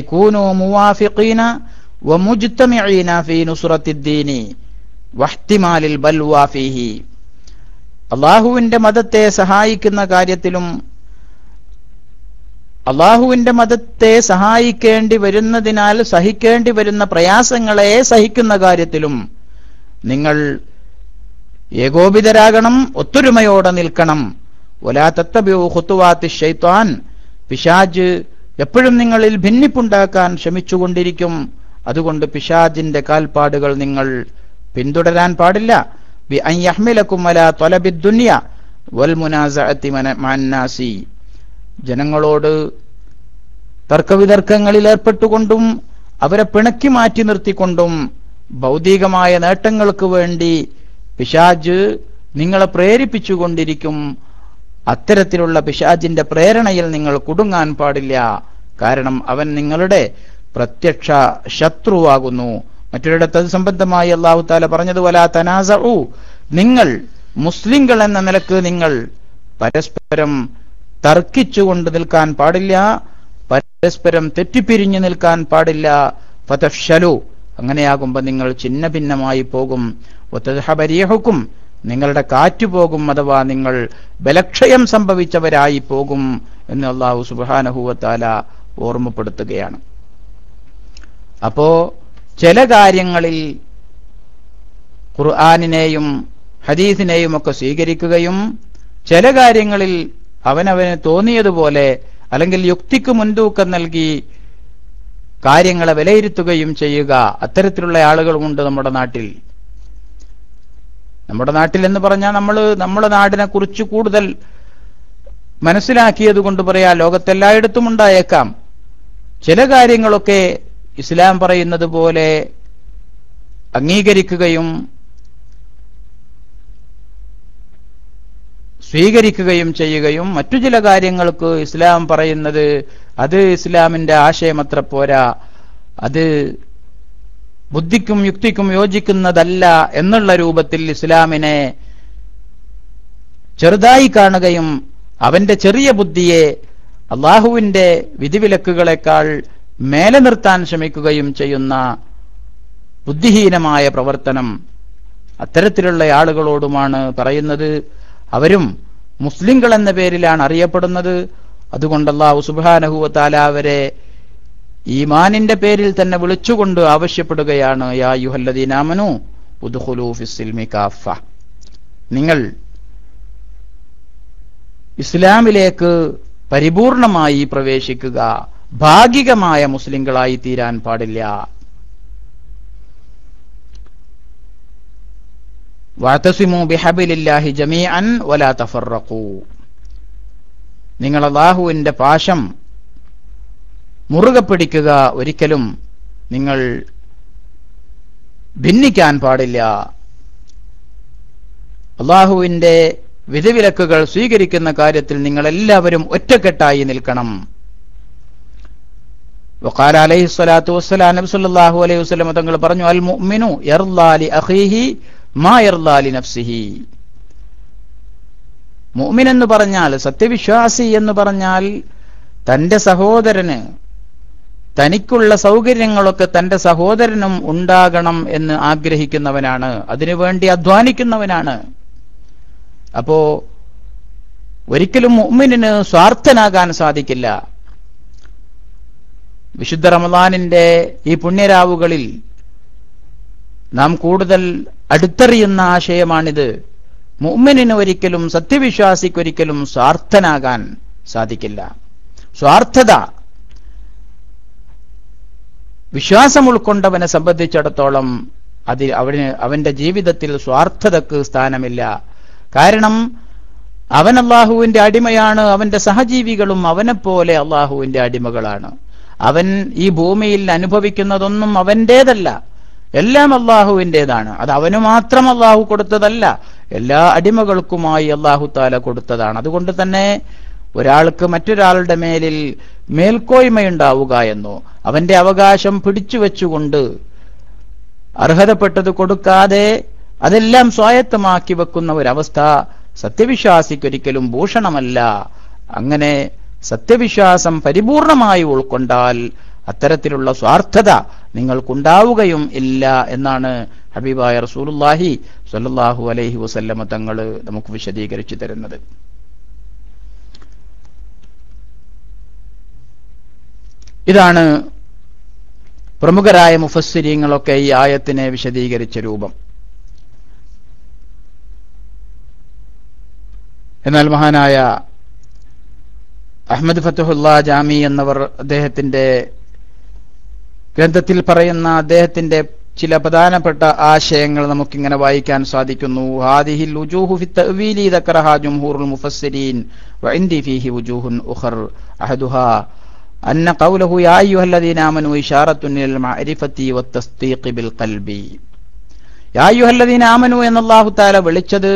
കൂനു മുവാഫിഖീന വമുജ്തമിഈന ഫീ നുസ്റത്തിദ്ദീനി വഹ്തിമാലിൽ ബൽവാ ഫീഹി. അള്ളാഹുവിന്റെ മതത്തെ സഹായിക്കുന്ന കാര്യത്തിലും അള്ളാഹുവിന്റെ മതത്തെ സഹായിക്കേണ്ടി വരുന്നതിനാൽ സഹിക്കേണ്ടി വരുന്ന പ്രയാസങ്ങളെ സഹിക്കുന്ന കാര്യത്തിലും നിങ്ങൾ ഏകോപിതരാകണം ഒത്തൊരുമയോടെ നിൽക്കണം. ഒലാ തത്തബ്യു ഖുത്തുവാത്തി ഷെയ്ത്താൻ പിശാജ് എപ്പോഴും നിങ്ങളിൽ ഭിന്നിപ്പുണ്ടാക്കാൻ ശ്രമിച്ചുകൊണ്ടിരിക്കും. അതുകൊണ്ട് പിശാജിന്റെ കാൽപ്പാടുകൾ നിങ്ങൾ പിന്തുടരാൻ പാടില്ല. ബി വൽ മന്നാസി. ജനങ്ങളോട് തർക്കവിതർക്കങ്ങളിൽ ഏർപ്പെട്ടുകൊണ്ടും അവരെ പിണക്കി മാറ്റി നിർത്തിക്കൊണ്ടും ഭൗതികമായ നേട്ടങ്ങൾക്ക് വേണ്ടി പിശാജ് നിങ്ങളെ പ്രേരിപ്പിച്ചുകൊണ്ടിരിക്കും. അത്തരത്തിലുള്ള പിശാജിന്റെ പ്രേരണയിൽ നിങ്ങൾ കുടുങ്ങാൻ പാടില്ല. കാരണം അവൻ നിങ്ങളുടെ പ്രത്യക്ഷ ശത്രുവാകുന്നു. മറ്റൊരിടത്ത് അത് സംബന്ധമായി അള്ളാഹു താല പറഞ്ഞതുപോലെ തനാസു നിങ്ങൾ മുസ്ലിങ്ങൾ എന്ന നിലയ്ക്ക് നിങ്ങൾ പരസ്പരം തർക്കിച്ചുകൊണ്ട് നിൽക്കാൻ പാടില്ല പരസ്പരം തെറ്റിപ്പിരിഞ്ഞു നിൽക്കാൻ പാടില്ല. ഫതഫ്ശലു. അങ്ങനെയാകുമ്പോൾ നിങ്ങൾ ചിന്ന ഭിന്നമായി പോകും ഒത്തഹബരിയഹുക്കും നിങ്ങളുടെ കാറ്റു പോകും അഥവാ നിങ്ങൾ ബലക്ഷയം സംഭവിച്ചവരായി പോകും എന്ന് അള്ളാഹു സുബാനഹുവത്താല ഓർമ്മപ്പെടുത്തുകയാണ്. അപ്പോ ചില കാര്യങ്ങളിൽ ഖുർആാനിനെയും ഹദീസിനെയും ഒക്കെ സ്വീകരിക്കുകയും ചില കാര്യങ്ങളിൽ അവനവന് തോന്നിയതുപോലെ അല്ലെങ്കിൽ യുക്തിക്ക് മുൻതൂക്കം നൽകി കാര്യങ്ങളെ വിലയിരുത്തുകയും ചെയ്യുക അത്തരത്തിലുള്ള ആളുകളുമുണ്ട് നമ്മുടെ നാട്ടിൽ. നമ്മുടെ നാട്ടിൽ എന്ന് പറഞ്ഞാൽ നമ്മൾ നമ്മുടെ നാടിനെ കുറിച്ച് കൂടുതൽ മനസ്സിലാക്കിയത് കൊണ്ട് പറയാ ലോകത്തെല്ലായിടത്തും ഉണ്ടായേക്കാം. ചില കാര്യങ്ങളൊക്കെ ഇസ്ലാം പറയുന്നത് പോലെ അംഗീകരിക്കുകയും സ്വീകരിക്കുകയും ചെയ്യുകയും മറ്റു ചില കാര്യങ്ങൾക്ക് ഇസ്ലാം പറയുന്നത് അത് ഇസ്ലാമിന്റെ ആശയമത്ര പോരാ. അത് ബുദ്ധിക്കും യുക്തിക്കും യോജിക്കുന്നതല്ല എന്നുള്ള രൂപത്തിൽ ഇസ്ലാമിനെ ചെറുതായി കാണുകയും അവന്റെ ചെറിയ ബുദ്ധിയെ അള്ളാഹുവിന്റെ വിധിവിലക്കുകളെക്കാൾ മേലെ നിർത്താൻ ശ്രമിക്കുകയും ചെയ്യുന്ന ബുദ്ധിഹീനമായ പ്രവർത്തനം അത്തരത്തിലുള്ള ആളുകളോടുമാണ് പറയുന്നത്. അവരും മുസ്ലിംകൾ എന്ന പേരിലാണ് അറിയപ്പെടുന്നത്. അതുകൊണ്ട് അള്ളാഹു സുബാനഹുവത്താല അവരെ ഈമാനിന്റെ പേരിൽ തന്നെ വിളിച്ചുകൊണ്ട് ആവശ്യപ്പെടുകയാണ് നിങ്ങൾ ഇസ്ലാമിലേക്ക് പരിപൂർണമായി പ്രവേശിക്കുക ഭാഗികമായ മുസ്ലിങ്ങളായി തീരാൻ പാടില്ല. വാതസിമു ബിഹബിലില്ലാഹി ജമീഅൻ വലാ തഫറഖൂ. നിങ്ങൾ അള്ളാഹുവിന്റെ പാശം മുറുകെ പിടിക്കുക ഒരിക്കലും നിങ്ങൾ ഭിന്നിക്കാൻ പാടില്ല. അള്ളാഹുവിന്റെ വിധിവിലക്കുകൾ സ്വീകരിക്കുന്ന കാര്യത്തിൽ നിങ്ങൾ എല്ലാവരും ഒറ്റക്കെട്ടായി നിൽക്കണം. വസ്സലാം അലൈഹി തങ്ങൾ പറഞ്ഞു അൽ മുഅ്മിനു ലി അഖീഹി മാ ലി നഫ്സിഹി. മുഅ്മിൻ എന്ന് പറഞ്ഞാൽ സത്യവിശ്വാസി എന്ന് പറഞ്ഞാൽ തന്റെ സഹോദരന് തനിക്കുള്ള സൗകര്യങ്ങളൊക്കെ തന്റെ സഹോദരനും ഉണ്ടാകണം എന്ന് ആഗ്രഹിക്കുന്നവനാണ്. അതിനുവേണ്ടി അധ്വാനിക്കുന്നവനാണ്. അപ്പോ ഒരിക്കലും മുഅ്മിനിന് സ്വാർത്ഥനാകാൻ സാധിക്കില്ല. വിശുദ്ധ റമദാനിന്റെ ഈ പുണ്യരാവുകളിൽ നാം കൂടുതൽ അടുത്തറിയുന്ന ആശയമാണിത്. മുഅ്മിനിന് ഒരിക്കലും സത്യവിശ്വാസിക്കൊരിക്കലും സ്വാർത്ഥനാകാൻ സാധിക്കില്ല. സ്വാർത്ഥത വിശ്വാസം ഉൾക്കൊണ്ടവനെ സംബന്ധിച്ചിടത്തോളം അതിൽ അവന് അവന്റെ ജീവിതത്തിൽ സ്വാർത്ഥതക്ക് സ്ഥാനമില്ല. കാരണം അവൻ അള്ളാഹുവിന്റെ അടിമയാണ് അവന്റെ സഹജീവികളും അവനെപ്പോലെ അള്ളാഹുവിന്റെ അടിമകളാണ്. അവൻ ഈ ഭൂമിയിൽ അനുഭവിക്കുന്നതൊന്നും അവന്റേതല്ല. എല്ലാം അള്ളാഹുവിന്റെതാണ് അത് അവന് മാത്രം അള്ളാഹു കൊടുത്തതല്ല. എല്ലാ അടിമകൾക്കുമായി അള്ളാഹു താല കൊടുത്തതാണ്. അതുകൊണ്ട് തന്നെ ഒരാൾക്ക് മറ്റൊരാളുടെ മേലിൽ മേൽക്കോയ്മയുണ്ടാവുക എന്നോ അവന്റെ അവകാശം പിടിച്ചു വെച്ചുകൊണ്ട് അർഹതപ്പെട്ടത് കൊടുക്കാതെ അതെല്ലാം സ്വായത്തമാക്കി വെക്കുന്ന ഒരവസ്ഥ സത്യവിശ്വാസിക്കൊരിക്കലും ഭൂഷണമല്ല. അങ്ങനെ സത്യവിശ്വാസം പരിപൂർണമായി ഉൾക്കൊണ്ടാൽ അത്തരത്തിലുള്ള സ്വാർത്ഥത നിങ്ങൾക്കുണ്ടാവുകയും ഇല്ല എന്നാണ് ഹബീബായ റസൂലുല്ലാഹി സല്ലാഹു അലൈഹി വസല്ലമ തങ്ങൾ നമുക്ക് വിശദീകരിച്ചു തരുന്നത്. ഇതാണ് പ്രമുഖരായ മുഫസ്സിരിങ്ങളൊക്കെ ഈ ആയത്തിനെ വിശദീകരിച്ച രൂപം. എന്നാൽ മഹാനായ അഹമ്മദ് ഫത്തുഹുല്ല ജാമി എന്നവർ അദ്ദേഹത്തിന്റെ ഗ്രന്ഥത്തിൽ പറയുന്ന അദ്ദേഹത്തിന്റെ ചില പ്രധാനപ്പെട്ട ആശയങ്ങൾ നമുക്കിങ്ങനെ വായിക്കാൻ സാധിക്കുന്നു. ഹാദിഹിൽ ഉജൂഹു ഫി ദക്കറഹ ജംഹൂറുൽ ഫീഹി ഉജൂഹുൻ അന്ന قوله يا أيها الذين آمنوا അല്ലാഹു തആല വിളിച്ചത്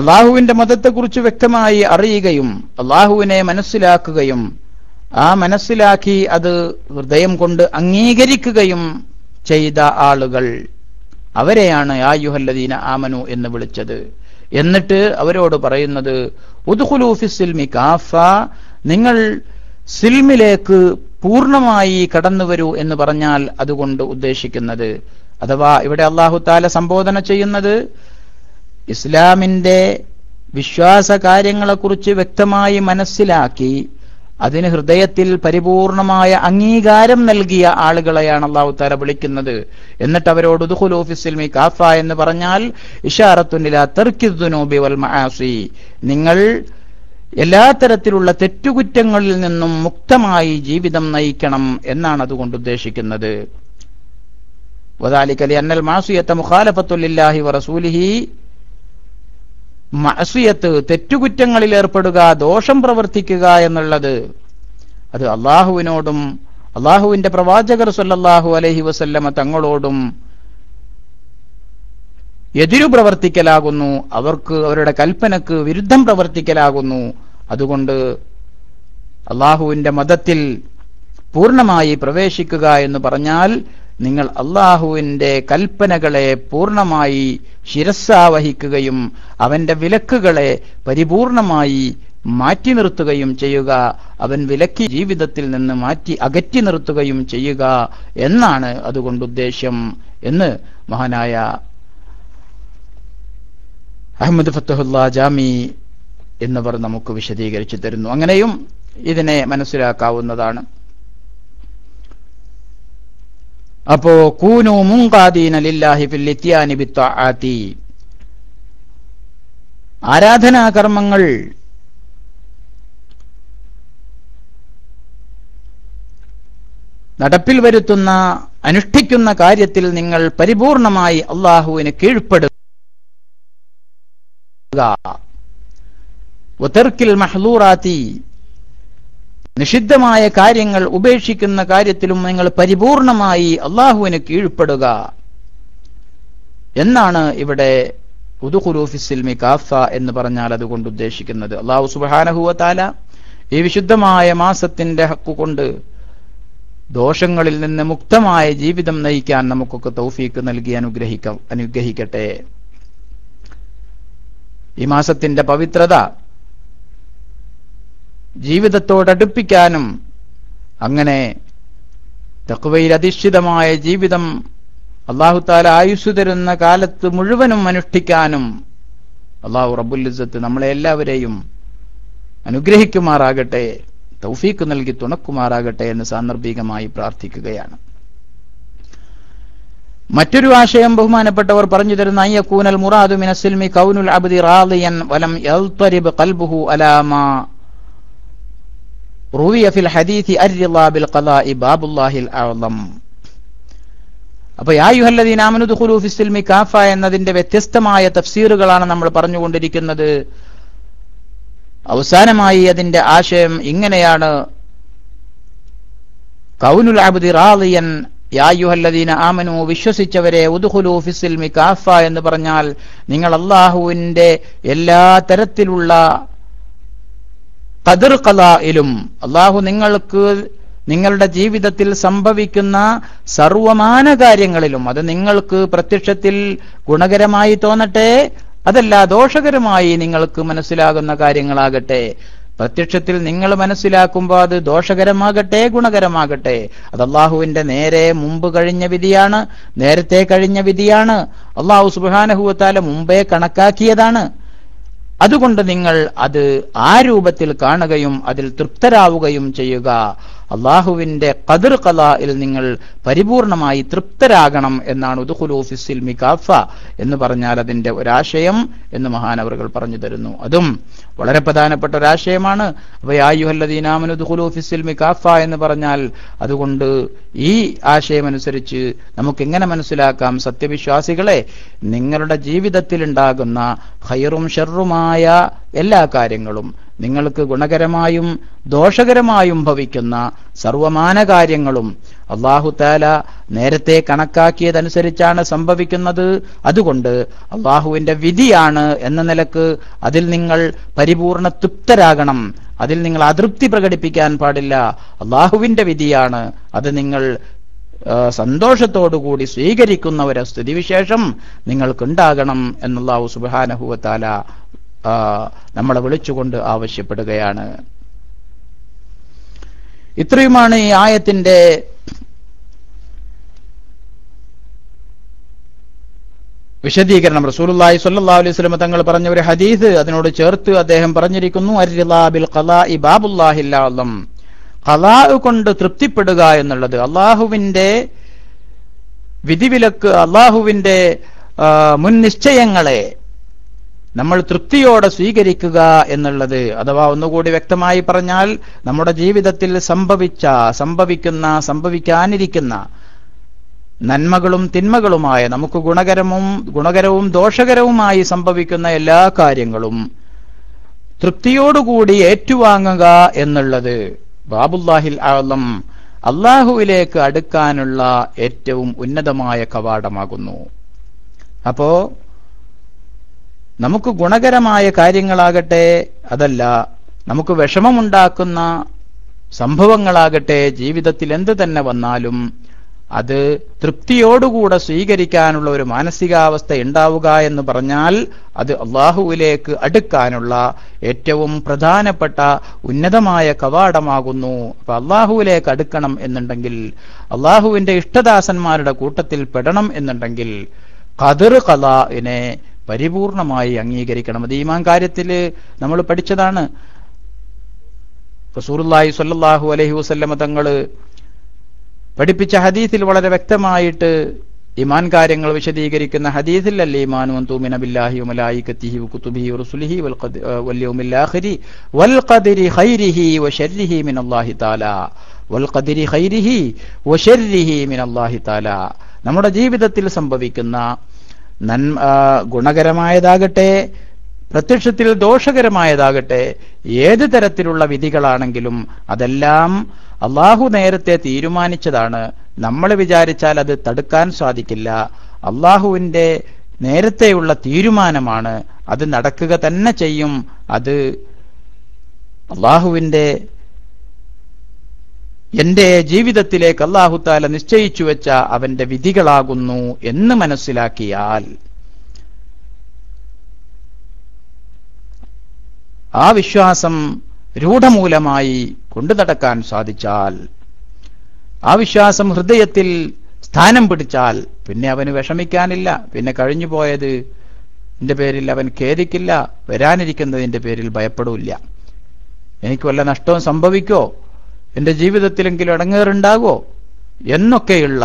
അള്ളാഹുവിന്റെ മതത്തെക്കുറിച്ച് വ്യക്തമായി അറിയുകയും അള്ളാഹുവിനെ മനസ്സിലാക്കുകയും ആ മനസ്സിലാക്കി അത് ഹൃദയം കൊണ്ട് അംഗീകരിക്കുകയും ചെയ്ത ആളുകൾ. അവരെയാണ് ആ യുഹല്ലദീന ആമനു എന്ന് വിളിച്ചത്. എന്നിട്ട് അവരോട് പറയുന്നത് ഉദ്ഖുലൂ ഫിസ്സിൽമി കാഫ നിങ്ങൾ സിൽമിലേക്ക് പൂർണമായി കടന്നു വരൂ എന്ന് പറഞ്ഞാൽ അതുകൊണ്ട് ഉദ്ദേശിക്കുന്നത്. അഥവാ ഇവിടെ അള്ളാഹു താല സംബോധന ചെയ്യുന്നത് ഇസ്ലാമിന്റെ വിശ്വാസ കാര്യങ്ങളെക്കുറിച്ച് വ്യക്തമായി മനസ്സിലാക്കി അതിന് ഹൃദയത്തിൽ പരിപൂർണമായ അംഗീകാരം നൽകിയ ആളുകളെയാണ് അള്ളാഹു താര വിളിക്കുന്നത്. എന്നിട്ട് അവരോട് ദുഹുൽ ഓഫീസിൽ മി കാഫ എന്ന് പറഞ്ഞാൽ ഇഷാറത്തുനില വൽ മആസി. നിങ്ങൾ എല്ലാ തരത്തിലുള്ള തെറ്റുകുറ്റങ്ങളിൽ നിന്നും മുക്തമായി ജീവിതം നയിക്കണം എന്നാണ് അതുകൊണ്ട് ഉദ്ദേശിക്കുന്നത്. വദാലിക്കലി അന്നൽ മാസിയത്ത മുഖാലഫത്തുല്ലാഹി വറസൂലിഹി മഅസിയത്ത് തെറ്റുകുറ്റങ്ങളിൽ ഏർപ്പെടുക ദോഷം പ്രവർത്തിക്കുക എന്നുള്ളത് അത് അള്ളാഹുവിനോടും അള്ളാഹുവിന്റെ പ്രവാചകർ സല്ലാഹു അലഹി വസല്ലമ തങ്ങളോടും എതിരു പ്രവർത്തിക്കലാകുന്നു അവർക്ക് അവരുടെ കൽപ്പനക്ക് വിരുദ്ധം പ്രവർത്തിക്കലാകുന്നു. അതുകൊണ്ട് അള്ളാഹുവിന്റെ മതത്തിൽ പൂർണമായി പ്രവേശിക്കുക എന്ന് പറഞ്ഞാൽ നിങ്ങൾ അള്ളാഹുവിന്റെ കൽപ്പനകളെ പൂർണമായി ശിരസ്സാവഹിക്കുകയും അവന്റെ വിലക്കുകളെ പരിപൂർണമായി മാറ്റി നിർത്തുകയും ചെയ്യുക. അവൻ വിലക്കി ജീവിതത്തിൽ നിന്ന് മാറ്റി അകറ്റി നിർത്തുകയും ചെയ്യുക എന്നാണ് അതുകൊണ്ട് ഉദ്ദേശ്യം എന്ന് മഹാനായ അഹമ്മദ് ഫത്തഹുല്ല ജാമി എന്നിവർ നമുക്ക് വിശദീകരിച്ചു തരുന്നു. അങ്ങനെയും ഇതിനെ മനസ്സിലാക്കാവുന്നതാണ്. അപ്പോ കൂനു മുങ്കാദീന ലില്ലാഹി ഫിൽ ഇത്യാനി ബിത്വാഅതി ആരാധനാകർമ്മങ്ങൾ നടപ്പിൽ വരുത്തുന്ന അനുഷ്ഠിക്കുന്ന കാര്യത്തിൽ നിങ്ങൾ പരിപൂർണമായി അള്ളാഹുവിന് കീഴ്പ്പെടുക. നിഷിദ്ധമായ കാര്യങ്ങൾ ഉപേക്ഷിക്കുന്ന കാര്യത്തിലും നിങ്ങൾ പരിപൂർണമായി അള്ളാഹുവിന് കീഴ്പ്പെടുക. എന്നാണ് ഇവിടെ എന്ന് പറഞ്ഞാൽ അതുകൊണ്ട് ഉദ്ദേശിക്കുന്നത്. അള്ളാഹു സുബാനഹുവ താല ഈ വിശുദ്ധമായ മാസത്തിന്റെ ഹക്കുകൊണ്ട് ദോഷങ്ങളിൽ നിന്ന് മുക്തമായ ജീവിതം നയിക്കാൻ നമുക്കൊക്കെ തൗഫീക്ക് നൽകി അനുഗ്രഹിക്ക അനുഗ്രഹിക്കട്ടെ. ഈ മാസത്തിന്റെ പവിത്രത ജീവിതത്തോടടുപ്പിക്കാനും അങ്ങനെ തക്കുവയിൽ അധിഷ്ഠിതമായ ജീവിതം അള്ളാഹുത്താല ആയുസ് തരുന്ന കാലത്ത് മുഴുവനും അനുഷ്ഠിക്കാനും അള്ളാഹു റബുല്ലിസത്ത് നമ്മളെ എല്ലാവരെയും അനുഗ്രഹിക്കുമാറാകട്ടെ തൗഫീക്ക് നൽകി തുണക്കുമാറാകട്ടെ എന്ന് സാന്ദർഭികമായി പ്രാർത്ഥിക്കുകയാണ്. മറ്റൊരു ആശയം ബഹുമാനപ്പെട്ടവർ പറഞ്ഞു തരുന്ന അയ്യക്കൂനൽ മുറാദു മിനസിൽമി കൗനുൽ അബ്ദി റാദിയൻ വലം യൽതരിബ് ഖൽബുഹു അലാമ റുവിയ ഫിൽ ഹദീഥി അർറിളാ ബിൽ ഖദാഇ ബാബുല്ലാഹിൽ അപ്പോൾ അപ്പൊ അയ്യുഹല്ലദീന ഫിസ്സിൽമി കാഫ എന്നതിന്റെ വ്യത്യസ്തമായ തഫ്സീറുകളാണ് നമ്മൾ പറഞ്ഞുകൊണ്ടിരിക്കുന്നത്. അവസാനമായി അതിന്റെ ആശയം ഇങ്ങനെയാണ്. കൗനുൽ അബ്ദി റാദിയൻ യായുഹല്ലദീന ആമനു വിശ്വസിച്ചവരെ ഉദ്ഖുലു ഫിസ്സിൽമി കാഫ എന്ന് പറഞ്ഞാൽ നിങ്ങൾ അള്ളാഹുവിന്റെ എല്ലാ തരത്തിലുള്ള കതിർ കലായിലും അള്ളാഹു നിങ്ങൾക്ക് നിങ്ങളുടെ ജീവിതത്തിൽ സംഭവിക്കുന്ന സർവമാന കാര്യങ്ങളിലും അത് നിങ്ങൾക്ക് പ്രത്യക്ഷത്തിൽ ഗുണകരമായി തോന്നട്ടെ അതല്ല ദോഷകരമായി നിങ്ങൾക്ക് മനസ്സിലാകുന്ന കാര്യങ്ങളാകട്ടെ. പ്രത്യക്ഷത്തിൽ നിങ്ങൾ മനസ്സിലാക്കുമ്പോൾ അത് ദോഷകരമാകട്ടെ ഗുണകരമാകട്ടെ. അത് അള്ളാഹുവിന്റെ നേരെ മുമ്പ് കഴിഞ്ഞ വിധിയാണ് നേരത്തെ കഴിഞ്ഞ വിധിയാണ്. അള്ളാഹു സുബാനഹുവത്താല മുമ്പേ കണക്കാക്കിയതാണ്. അതുകൊണ്ട് നിങ്ങൾ അത് ആ രൂപത്തിൽ കാണുകയും അതിൽ തൃപ്തരാവുകയും ചെയ്യുക. അള്ളാഹുവിന്റെ കതിർ കലായിൽ നിങ്ങൾ പരിപൂർണമായി തൃപ്തരാകണം എന്നാണ് ഉദുഖുലൂഫിസിൽ മികാഫ എന്ന് പറഞ്ഞാൽ അതിന്റെ ഒരാശയം എന്ന് മഹാനവറുകൾ പറഞ്ഞു തരുന്നു. അതും വളരെ പ്രധാനപ്പെട്ട ഒരാശയമാണ്. അപ്പയായുഹല്ലദീനാമനുദുഖുലൂഫിസിൽ മികാഫ എന്ന് പറഞ്ഞാൽ അതുകൊണ്ട് ഈ ആശയമനുസരിച്ച് നമുക്ക് എങ്ങനെ മനസ്സിലാക്കാം? സത്യവിശ്വാസികളെ നിങ്ങളുടെ ജീവിതത്തിൽ ഉണ്ടാകുന്ന ഹൈറും ഷെറുമായ എല്ലാ കാര്യങ്ങളും നിങ്ങൾക്ക് ഗുണകരമായും ദോഷകരമായും ഭവിക്കുന്ന സർവമാന കാര്യങ്ങളും അള്ളാഹുത്താല നേരത്തെ കണക്കാക്കിയതനുസരിച്ചാണ് സംഭവിക്കുന്നത്. അതുകൊണ്ട് അള്ളാഹുവിന്റെ വിധിയാണ് എന്ന നിലയ്ക്ക് അതിൽ നിങ്ങൾ പരിപൂർണ തൃപ്തരാകണം. അതിൽ നിങ്ങൾ അതൃപ്തി പ്രകടിപ്പിക്കാൻ പാടില്ല. അള്ളാഹുവിന്റെ വിധിയാണ്. അത് നിങ്ങൾ സന്തോഷത്തോടുകൂടി സ്വീകരിക്കുന്ന ഒരു സ്ഥിതിവിശേഷം നിങ്ങൾക്കുണ്ടാകണം എന്നുള്ള സുബാനഹുവത്താല നമ്മളെ വിളിച്ചുകൊണ്ട് ആവശ്യപ്പെടുകയാണ്. ഇത്രയുമാണ് ഈ ആയത്തിന്റെ വിശദീകരണം. റസൂലുള്ളാഹി സ്വല്ലല്ലാഹു അലൈഹി വസല്ലം തങ്ങൾ പറഞ്ഞ ഒരു ഹദീസ് അതിനോട് ചേർത്ത് അദ്ദേഹം പറഞ്ഞിരിക്കുന്നു കൊണ്ട് തൃപ്തിപ്പെടുക എന്നുള്ളത് അള്ളാഹുവിന്റെ വിധിവിലക്ക് അള്ളാഹുവിന്റെ മുൻ നിശ്ചയങ്ങളെ നമ്മൾ തൃപ്തിയോടെ സ്വീകരിക്കുക എന്നുള്ളത്. അഥവാ ഒന്നുകൂടി വ്യക്തമായി പറഞ്ഞാൽ നമ്മുടെ ജീവിതത്തിൽ സംഭവിച്ച സംഭവിക്കുന്ന സംഭവിക്കാനിരിക്കുന്ന നന്മകളും തിന്മകളുമായ നമുക്ക് ഗുണകരവും ഗുണകരവും ദോഷകരവുമായി സംഭവിക്കുന്ന എല്ലാ കാര്യങ്ങളും തൃപ്തിയോടുകൂടി ഏറ്റുവാങ്ങുക എന്നുള്ളത് ബാബുല്ലാഹിൽ ആലം അള്ളാഹുവിലേക്ക് അടുക്കാനുള്ള ഏറ്റവും ഉന്നതമായ കവാടമാകുന്നു. അപ്പോ നമുക്ക് ഗുണകരമായ കാര്യങ്ങളാകട്ടെ അതല്ല നമുക്ക് വിഷമമുണ്ടാക്കുന്ന സംഭവങ്ങളാകട്ടെ ജീവിതത്തിൽ എന്ത് തന്നെ വന്നാലും അത് തൃപ്തിയോടുകൂടെ സ്വീകരിക്കാനുള്ള ഒരു മാനസികാവസ്ഥ ഉണ്ടാവുക എന്ന് പറഞ്ഞാൽ അത് അള്ളാഹുവിലേക്ക് അടുക്കാനുള്ള ഏറ്റവും പ്രധാനപ്പെട്ട ഉന്നതമായ കവാടമാകുന്നു. അപ്പൊ അള്ളാഹുവിലേക്ക് അടുക്കണം എന്നുണ്ടെങ്കിൽ അള്ളാഹുവിന്റെ ഇഷ്ടദാസന്മാരുടെ കൂട്ടത്തിൽ പെടണം എന്നുണ്ടെങ്കിൽ ഖദർ ഖലാഇനെ പരിപൂർണമായി അംഗീകരിക്കണം. അത് ഈമാൻ കാര്യത്തിൽ നമ്മൾ പഠിച്ചതാണ്. റസൂറുല്ലാഹി സല്ലാഹു അലഹി വസല്ലമ തങ്ങൾ പഠിപ്പിച്ച ഹദീസിൽ വളരെ വ്യക്തമായിട്ട് ഇമാൻ കാര്യങ്ങൾ വിശദീകരിക്കുന്ന ഹദീസിൽ അല്ലേ ബില്ലാഹി വൽ ഖൈരിഹി വശർരിഹി വൽ ഖൈരിഹി വശർരിഹി നമ്മുടെ ജീവിതത്തിൽ സംഭവിക്കുന്ന നന്മ ഗുണകരമായതാകട്ടെ പ്രത്യക്ഷത്തിൽ ദോഷകരമായതാകട്ടെ ഏത് തരത്തിലുള്ള വിധികളാണെങ്കിലും അതെല്ലാം അള്ളാഹു നേരത്തെ തീരുമാനിച്ചതാണ്. നമ്മൾ വിചാരിച്ചാൽ അത് തടുക്കാൻ സാധിക്കില്ല. അള്ളാഹുവിന്റെ നേരത്തെയുള്ള തീരുമാനമാണ് അത് നടക്കുക തന്നെ ചെയ്യും. അത് അള്ളാഹുവിന്റെ എന്റെ ജീവിതത്തിലേക്ക് അള്ളാഹുത്താല നിശ്ചയിച്ചു വെച്ച അവന്റെ വിധികളാകുന്നു എന്ന് മനസ്സിലാക്കിയാൽ ആ വിശ്വാസം രൂഢമൂലമായി കൊണ്ടു നടക്കാൻ സാധിച്ചാൽ ആ വിശ്വാസം ഹൃദയത്തിൽ സ്ഥാനം പിടിച്ചാൽ പിന്നെ അവന് വിഷമിക്കാനില്ല. പിന്നെ കഴിഞ്ഞു പോയത് എന്റെ പേരിൽ അവൻ ഖേദിക്കില്ല വരാനിരിക്കുന്നതിന്റെ പേരിൽ ഭയപ്പെടില്ല. എനിക്ക് വല്ല നഷ്ടവും സംഭവിക്കോ? എന്റെ ജീവിതത്തിലെങ്കിലും ഇടങ്ങേറുണ്ടാകുമോ എന്നൊക്കെയുള്ള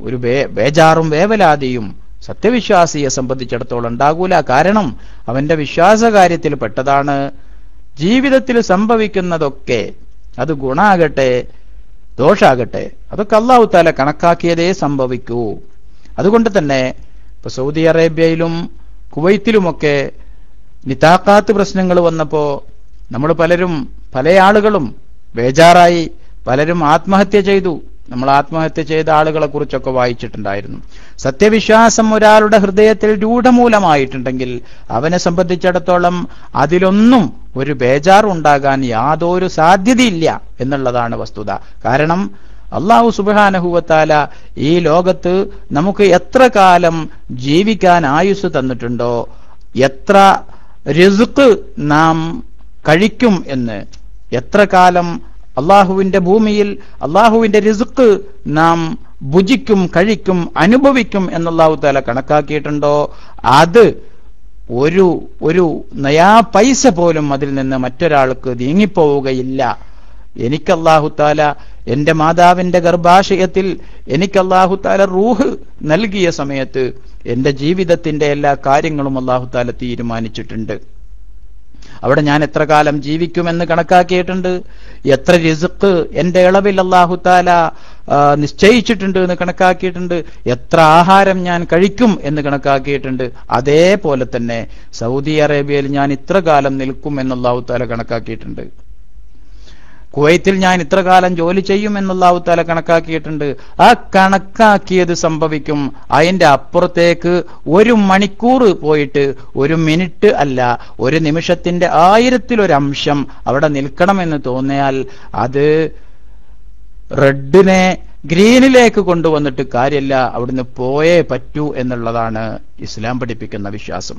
ഒരു ബേജാറും വേവലാതിയും സത്യവിശ്വാസിയെ സംബന്ധിച്ചിടത്തോളം ഉണ്ടാകൂല. കാരണം അവന്റെ വിശ്വാസകാര്യത്തിൽ പെട്ടതാണ്. ജീവിതത്തിൽ സംഭവിക്കുന്നതൊക്കെ അത് ഗുണാകട്ടെ ദോഷാകട്ടെ അതൊക്കെ അള്ളാഹു താല കണക്കാക്കിയതേ സംഭവിക്കൂ. അതുകൊണ്ട് തന്നെ ഇപ്പൊ സൗദി അറേബ്യയിലും കുവൈത്തിലുമൊക്കെ നിതാക്കാത്ത് പ്രശ്നങ്ങൾ വന്നപ്പോ നമ്മൾ പലരും പല ആളുകളും ബേജാറായി പലരും ആത്മഹത്യ ചെയ്തു. നമ്മൾ ആത്മഹത്യ ചെയ്ത ആളുകളെ കുറിച്ചൊക്കെ വായിച്ചിട്ടുണ്ടായിരുന്നു. സത്യവിശ്വാസം ഒരാളുടെ ഹൃദയത്തിൽ രൂഢമൂലമായിട്ടുണ്ടെങ്കിൽ അവനെ സംബന്ധിച്ചിടത്തോളം അതിലൊന്നും ഒരു ബേജാർ ഉണ്ടാകാൻ യാതൊരു സാധ്യതയില്ല എന്നുള്ളതാണ് വസ്തുത. കാരണം അള്ളാഹു സുബാനഹുവത്താല ഈ ലോകത്ത് നമുക്ക് എത്ര കാലം ജീവിക്കാൻ ആയുസ് തന്നിട്ടുണ്ടോ എത്ര റിസുക്ക് നാം കഴിക്കും എന്ന് എത്ര കാലം അള്ളാഹുവിന്റെ ഭൂമിയിൽ അള്ളാഹുവിന്റെ റിസുക്ക് നാം ഭുജിക്കും കഴിക്കും അനുഭവിക്കും എന്നുള്ളാഹു താല കണക്കാക്കിയിട്ടുണ്ടോ? അത് ഒരു ഒരു നയാ പൈസ പോലും അതിൽ നിന്ന് മറ്റൊരാൾക്ക് നീങ്ങിപ്പോവുകയില്ല. എനിക്ക് അള്ളാഹുത്താല എന്റെ മാതാവിന്റെ ഗർഭാശയത്തിൽ എനിക്ക് അള്ളാഹുത്താല റൂഹ് നൽകിയ സമയത്ത് എന്റെ ജീവിതത്തിന്റെ എല്ലാ കാര്യങ്ങളും അള്ളാഹുത്താല തീരുമാനിച്ചിട്ടുണ്ട്. അവിടെ ഞാൻ എത്ര കാലം ജീവിക്കുമെന്ന് കണക്കാക്കിയിട്ടുണ്ട്. എത്ര റിസുക്ക് എന്റെ ഇളവിൽ അള്ളാഹുത്താല നിശ്ചയിച്ചിട്ടുണ്ട് എന്ന് കണക്കാക്കിയിട്ടുണ്ട്. എത്ര ആഹാരം ഞാൻ കഴിക്കും എന്ന് കണക്കാക്കിയിട്ടുണ്ട്. അതേപോലെ തന്നെ സൗദി അറേബ്യയിൽ ഞാൻ ഇത്ര കാലം നിൽക്കും എന്ന് അള്ളാഹുത്താല കണക്കാക്കിയിട്ടുണ്ട്. കുവൈത്തിൽ ഞാൻ ഇത്ര കാലം ജോലി ചെയ്യും എന്നുള്ള അള്ളാഹുത്താല കണക്കാക്കിയിട്ടുണ്ട്. ആ കണക്കാക്കിയത് സംഭവിക്കും. അതിന്റെ അപ്പുറത്തേക്ക് ഒരു മണിക്കൂർ പോയിട്ട് ഒരു മിനിറ്റ് അല്ല ഒരു നിമിഷത്തിന്റെ ആയിരത്തിലൊരംശം അവിടെ നിൽക്കണമെന്ന് തോന്നിയാൽ അത് റെഡിനെ ഗ്രീനിലേക്ക് കൊണ്ടുവന്നിട്ട് കാര്യമില്ല അവിടുന്ന് പോയേ പറ്റൂ എന്നുള്ളതാണ് ഇസ്ലാം പഠിപ്പിക്കുന്ന വിശ്വാസം.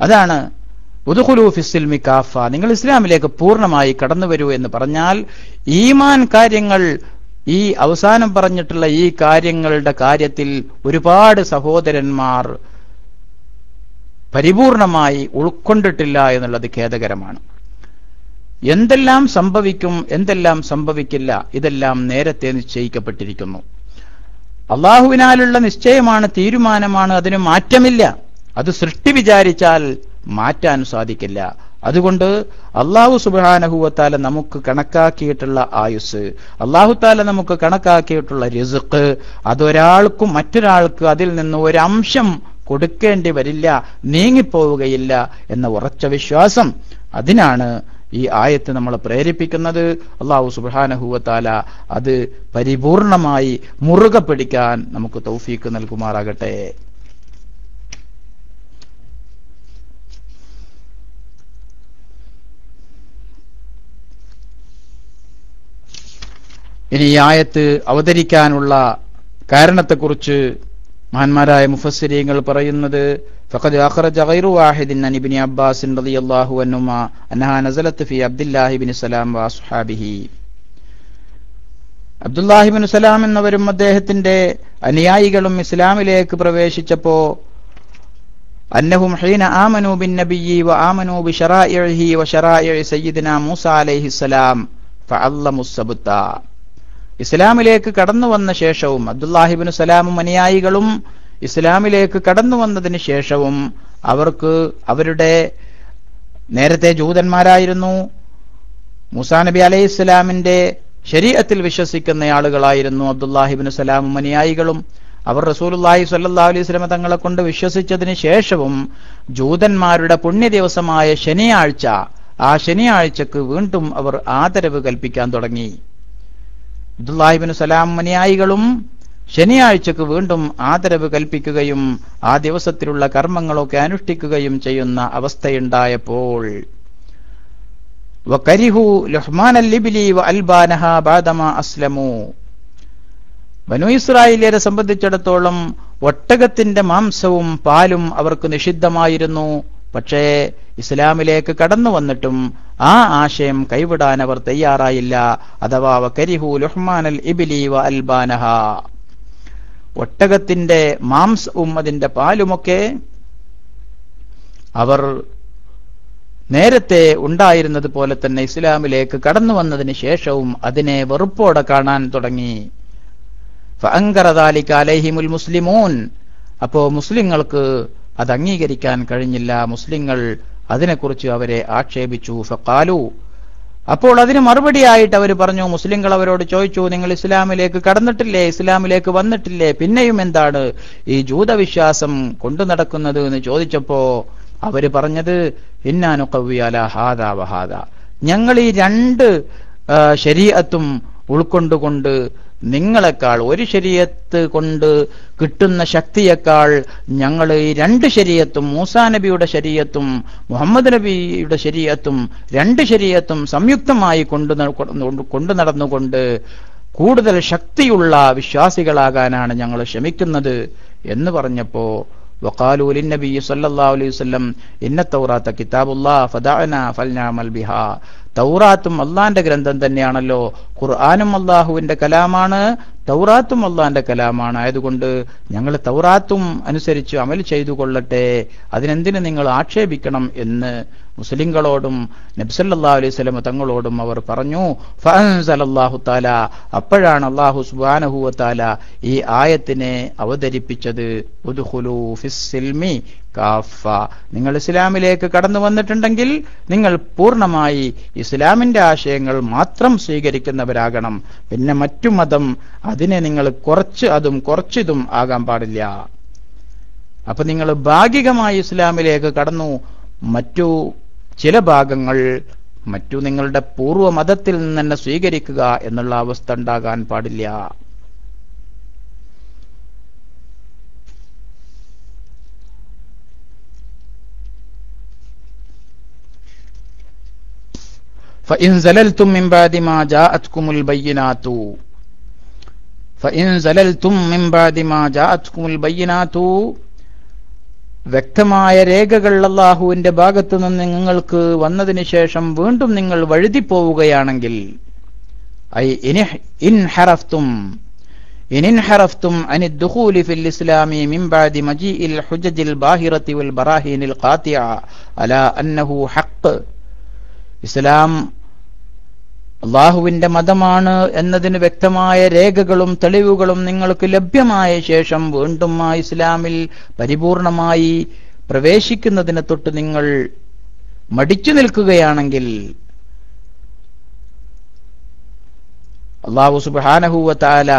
അതാണ് കാഫ. നിങ്ങൾ ഇസ്ലാമിലേക്ക് പൂർണമായി കടന്നു വരൂ എന്ന് പറഞ്ഞാൽ ഈമാൻ കാര്യങ്ങൾ ഈ അവസാനം പറഞ്ഞിട്ടുള്ള ഈ കാര്യങ്ങളുടെ കാര്യത്തിൽ ഒരുപാട് സഹോദരന്മാർ പരിപൂർണമായി ഉൾക്കൊണ്ടിട്ടില്ല എന്നുള്ളത് ഖേദകരമാണ്. എന്തെല്ലാം സംഭവിക്കും എന്തെല്ലാം സംഭവിക്കില്ല ഇതെല്ലാം നേരത്തെ നിശ്ചയിക്കപ്പെട്ടിരിക്കുന്നു. അള്ളാഹുവിനാലുള്ള നിശ്ചയമാണ് തീരുമാനമാണ് അതിന് മാറ്റമില്ല. അത് സൃഷ്ടി വിചാരിച്ചാൽ മാറ്റാൻ സാധിക്കില്ല. അതുകൊണ്ട് അള്ളാഹു സുബാനഹുവത്താല നമുക്ക് കണക്കാക്കിയിട്ടുള്ള ആയുസ് അള്ളാഹുത്താല നമുക്ക് കണക്കാക്കിയിട്ടുള്ള രിസുക്ക് അതൊരാൾക്കും മറ്റൊരാൾക്ക് അതിൽ നിന്ന് ഒരു അംശം കൊടുക്കേണ്ടി വരില്ല നീങ്ങിപ്പോവുകയില്ല എന്ന ഉറച്ച വിശ്വാസം അതിനാണ് ഈ ആയത്ത് നമ്മളെ പ്രേരിപ്പിക്കുന്നത്. അള്ളാഹു സുബാനഹുവത്താല അത് പരിപൂർണമായി മുറുകെ പിടിക്കാൻ നമുക്ക് തൗഫീക്ക് നൽകുമാറാകട്ടെ. ഇനി ഈ ആയത്ത് അവതരിക്കാനുള്ള കാരണത്തെക്കുറിച്ച് മഹാന്മാരായ മുഫസ്സിരിയങ്ങൾ പറയുന്നത് ഫഖദ് അഖ്റജ ഗൈറു വാഹിദിൻ അൻ ഇബ്നു അബ്ബാസ് റളിയല്ലാഹു അൻഹുമ അന്നഹ നസലത്ത് ഫി അബ്ദുല്ലാഹി ഇബ്നു സലാം വഅസ്ഹാബിഹി അബ്ദുല്ലാഹി ഇബ്നു സലാം എന്നവരും അദ്ദേഹത്തിന്റെ അനുയായികളും ഇസ്ലാമിലേക്ക് പ്രവേശിച്ചപ്പോൾ അന്നഹും ഹീന ആമനു ബിൻ നബിയി വ ആമനു ബി ഷറാഇഹി വ മൂസ അലൈഹിസ്സലാം ഇസ്ലാമിലേക്ക് കടന്നു വന്ന ശേഷവും അബ്ദുല്ലാഹിബിന് സലാമും അനുയായികളും ഇസ്ലാമിലേക്ക് കടന്നു വന്നതിന് ശേഷവും അവർക്ക് അവരുടെ നേരത്തെ ജൂതന്മാരായിരുന്നു. മൂസാ നബി അലൈഹി ഇസ്ലാമിന്റെ ശരീരത്തിൽ വിശ്വസിക്കുന്ന ആളുകളായിരുന്നു അബ്ദുല്ലാഹിബിന് സലാമും അനുയായികളും. അവർ റസൂലുല്ലാഹി സല്ലാ അലൈഹി സ്വലമ തങ്ങളെ കൊണ്ട് വിശ്വസിച്ചതിന് ശേഷവും ജൂതന്മാരുടെ പുണ്യ ദിവസമായ ശനിയാഴ്ച ആ ശനിയാഴ്ചക്ക് വീണ്ടും അവർ ആദരവ് കൽപ്പിക്കാൻ തുടങ്ങി. അബ്ദുല്ലാഹിബിൻ സലാം അനുയായികളും ശനിയാഴ്ചക്ക് വീണ്ടും ആദരവ് കൽപ്പിക്കുകയും ആ ദിവസത്തിലുള്ള കർമ്മങ്ങളൊക്കെ അനുഷ്ഠിക്കുകയും ചെയ്യുന്ന അവസ്ഥയുണ്ടായപ്പോൾ വകരിഹു ബനു ഇസ്രായേലിയരെ സംബന്ധിച്ചിടത്തോളം ഒട്ടകത്തിന്റെ മാംസവും പാലും അവർക്ക് നിഷിദ്ധമായിരുന്നു. പക്ഷേ ഇസ്ലാമിലേക്ക് കടന്നു വന്നിട്ടും ആ ആശയം കൈവിടാൻ അവർ തയ്യാറായില്ല. അഥവാ കരിഹു ലുഹ്മാനൽ ഇബിലി വ അൽബാനഹ. ഒട്ടകത്തിന്റെ മാംസവും അതിന്റെ പാലുമൊക്കെ അവർ നേരത്തെ ഉണ്ടായിരുന്നത് പോലെ തന്നെ ഇസ്ലാമിലേക്ക് കടന്നു വന്നതിന് ശേഷവും അതിനെ വെറുപ്പോടെ കാണാൻ തുടങ്ങി. ഫഅങ്കറദാലിക അലഹിമുൽ മുസ്ലിമൂൻ. അപ്പോ മുസ്ലിങ്ങൾക്ക് അത് അംഗീകരിക്കാൻ കഴിഞ്ഞില്ല. മുസ്ലിങ്ങൾ അതിനെക്കുറിച്ച് അവരെ ആക്ഷേപിച്ചു. ഫക്കാലു അപ്പോൾ അതിന് മറുപടിയായിട്ട് അവർ പറഞ്ഞു മുസ്ലിങ്ങൾ അവരോട് ചോദിച്ചു നിങ്ങൾ ഇസ്ലാമിലേക്ക് കടന്നിട്ടില്ലേ? ഇസ്ലാമിലേക്ക് വന്നിട്ടില്ലേ? പിന്നെയും എന്താണ് ഈ ജൂതവിശ്വാസം കൊണ്ടു നടക്കുന്നത്? എന്ന് ചോദിച്ചപ്പോ അവർ പറഞ്ഞത് ഇന്നാനു കവ്യാല ഹാദ വഹാദ. ഞങ്ങൾ ഈ രണ്ട് ശരീരത്തും ഉൾക്കൊണ്ടുകൊണ്ട് നിങ്ങളെക്കാൾ ഒരു ശരീരത്ത് കൊണ്ട് കിട്ടുന്ന ശക്തിയേക്കാൾ ഞങ്ങൾ ഈ രണ്ട് ശരീരത്തും മൂസാ നബിയുടെ ശരീരത്തും മുഹമ്മദ് നബിയുടെ ശരീരത്തും രണ്ട് ശരീരത്തും സംയുക്തമായി കൊണ്ടു കൊണ്ടു നടന്നുകൊണ്ട് കൂടുതൽ ശക്തിയുള്ള വിശ്വാസികളാകാനാണ് ഞങ്ങൾ ശ്രമിക്കുന്നത് എന്ന് പറഞ്ഞപ്പോ وقالوا للنبي صلى الله عليه وسلم إن التوراة كتاب الله فدعنا فلنعمل بها തൗറാത്തും അള്ളാന്റെ ഗ്രന്ഥം തന്നെയാണല്ലോ. ഖുർആാനും അള്ളാഹുവിന്റെ കലാമാണ് തൗറാത്തും അള്ളാന്റെ കലാമാണ്. ആയതുകൊണ്ട് ഞങ്ങൾ തൗറാത്തും അനുസരിച്ച് അമൽ ചെയ്തു കൊള്ളട്ടെ. അതിനെന്തിന് നിങ്ങൾ ആക്ഷേപിക്കണം എന്ന് മുസ്ലിങ്ങളോടും നബ്സല്ലാ അലൈഹി സ്വലമ തങ്ങളോടും അവർ പറഞ്ഞു. ഫഅൻസലല്ലാഹു താല അപ്പോഴാണ് അള്ളാഹു സുബാനഹുവ ഈ ആയത്തിനെ അവതരിപ്പിച്ചത്. കാഫ. നിങ്ങൾ ഇസ്ലാമിലേക്ക് കടന്നു വന്നിട്ടുണ്ടെങ്കിൽ നിങ്ങൾ പൂർണമായി ഇസ്ലാമിന്റെ ആശയങ്ങൾ മാത്രം സ്വീകരിക്കുന്നവരാകണം. പിന്നെ മറ്റു മതം അതിനെ നിങ്ങൾ കുറച്ച് അതും കുറച്ചിതും ആകാൻ പാടില്ല. അപ്പൊ നിങ്ങൾ ഭാഗികമായി ഇസ്ലാമിലേക്ക് കടന്നു. മറ്റു ചില ഭാഗങ്ങൾ മറ്റു നിങ്ങളുടെ പൂർവ മതത്തിൽ നിന്ന് തന്നെ സ്വീകരിക്കുക എന്നുള്ള അവസ്ഥ ഉണ്ടാകാൻ പാടില്ല. فإن زللتم من بعد ما جاءتكم البينات فإن زللتم من بعد ما جاءتكم البينات വ്യക്തമായ രേഖകൾ അള്ളാഹുവിന്റെ ഭാഗത്തു നിന്ന് നിങ്ങൾക്ക് വന്നതിന് ശേഷം വീണ്ടും നിങ്ങൾ വഴുതിപ്പോവുകയാണെങ്കിൽ ഐ ഇൻഹറഫ്തും ഇൻഹറഫ്തും അനി ദുഖൂലി ഫിൽ ഇസ്ലാമി മിൻ ബാദി മജീഇൽ ഹുജജിൽ ബാഹിറത്തി വൽ ബറാഹീനിൽ ഖാത്തിഅ അലാ അന്നഹു ഹഖ് ഇസ്ലാം അള്ളാഹുവിന്റെ മതമാണ് എന്നതിന് വ്യക്തമായ രേഖകളും തെളിവുകളും നിങ്ങൾക്ക് ലഭ്യമായ ശേഷം വീണ്ടും ആ ഇസ്ലാമിൽ പരിപൂർണമായി പ്രവേശിക്കുന്നതിനെ തൊട്ട് നിങ്ങൾ മടിച്ചു നിൽക്കുകയാണെങ്കിൽ അള്ളാഹു സുബാനഹൂവത്താല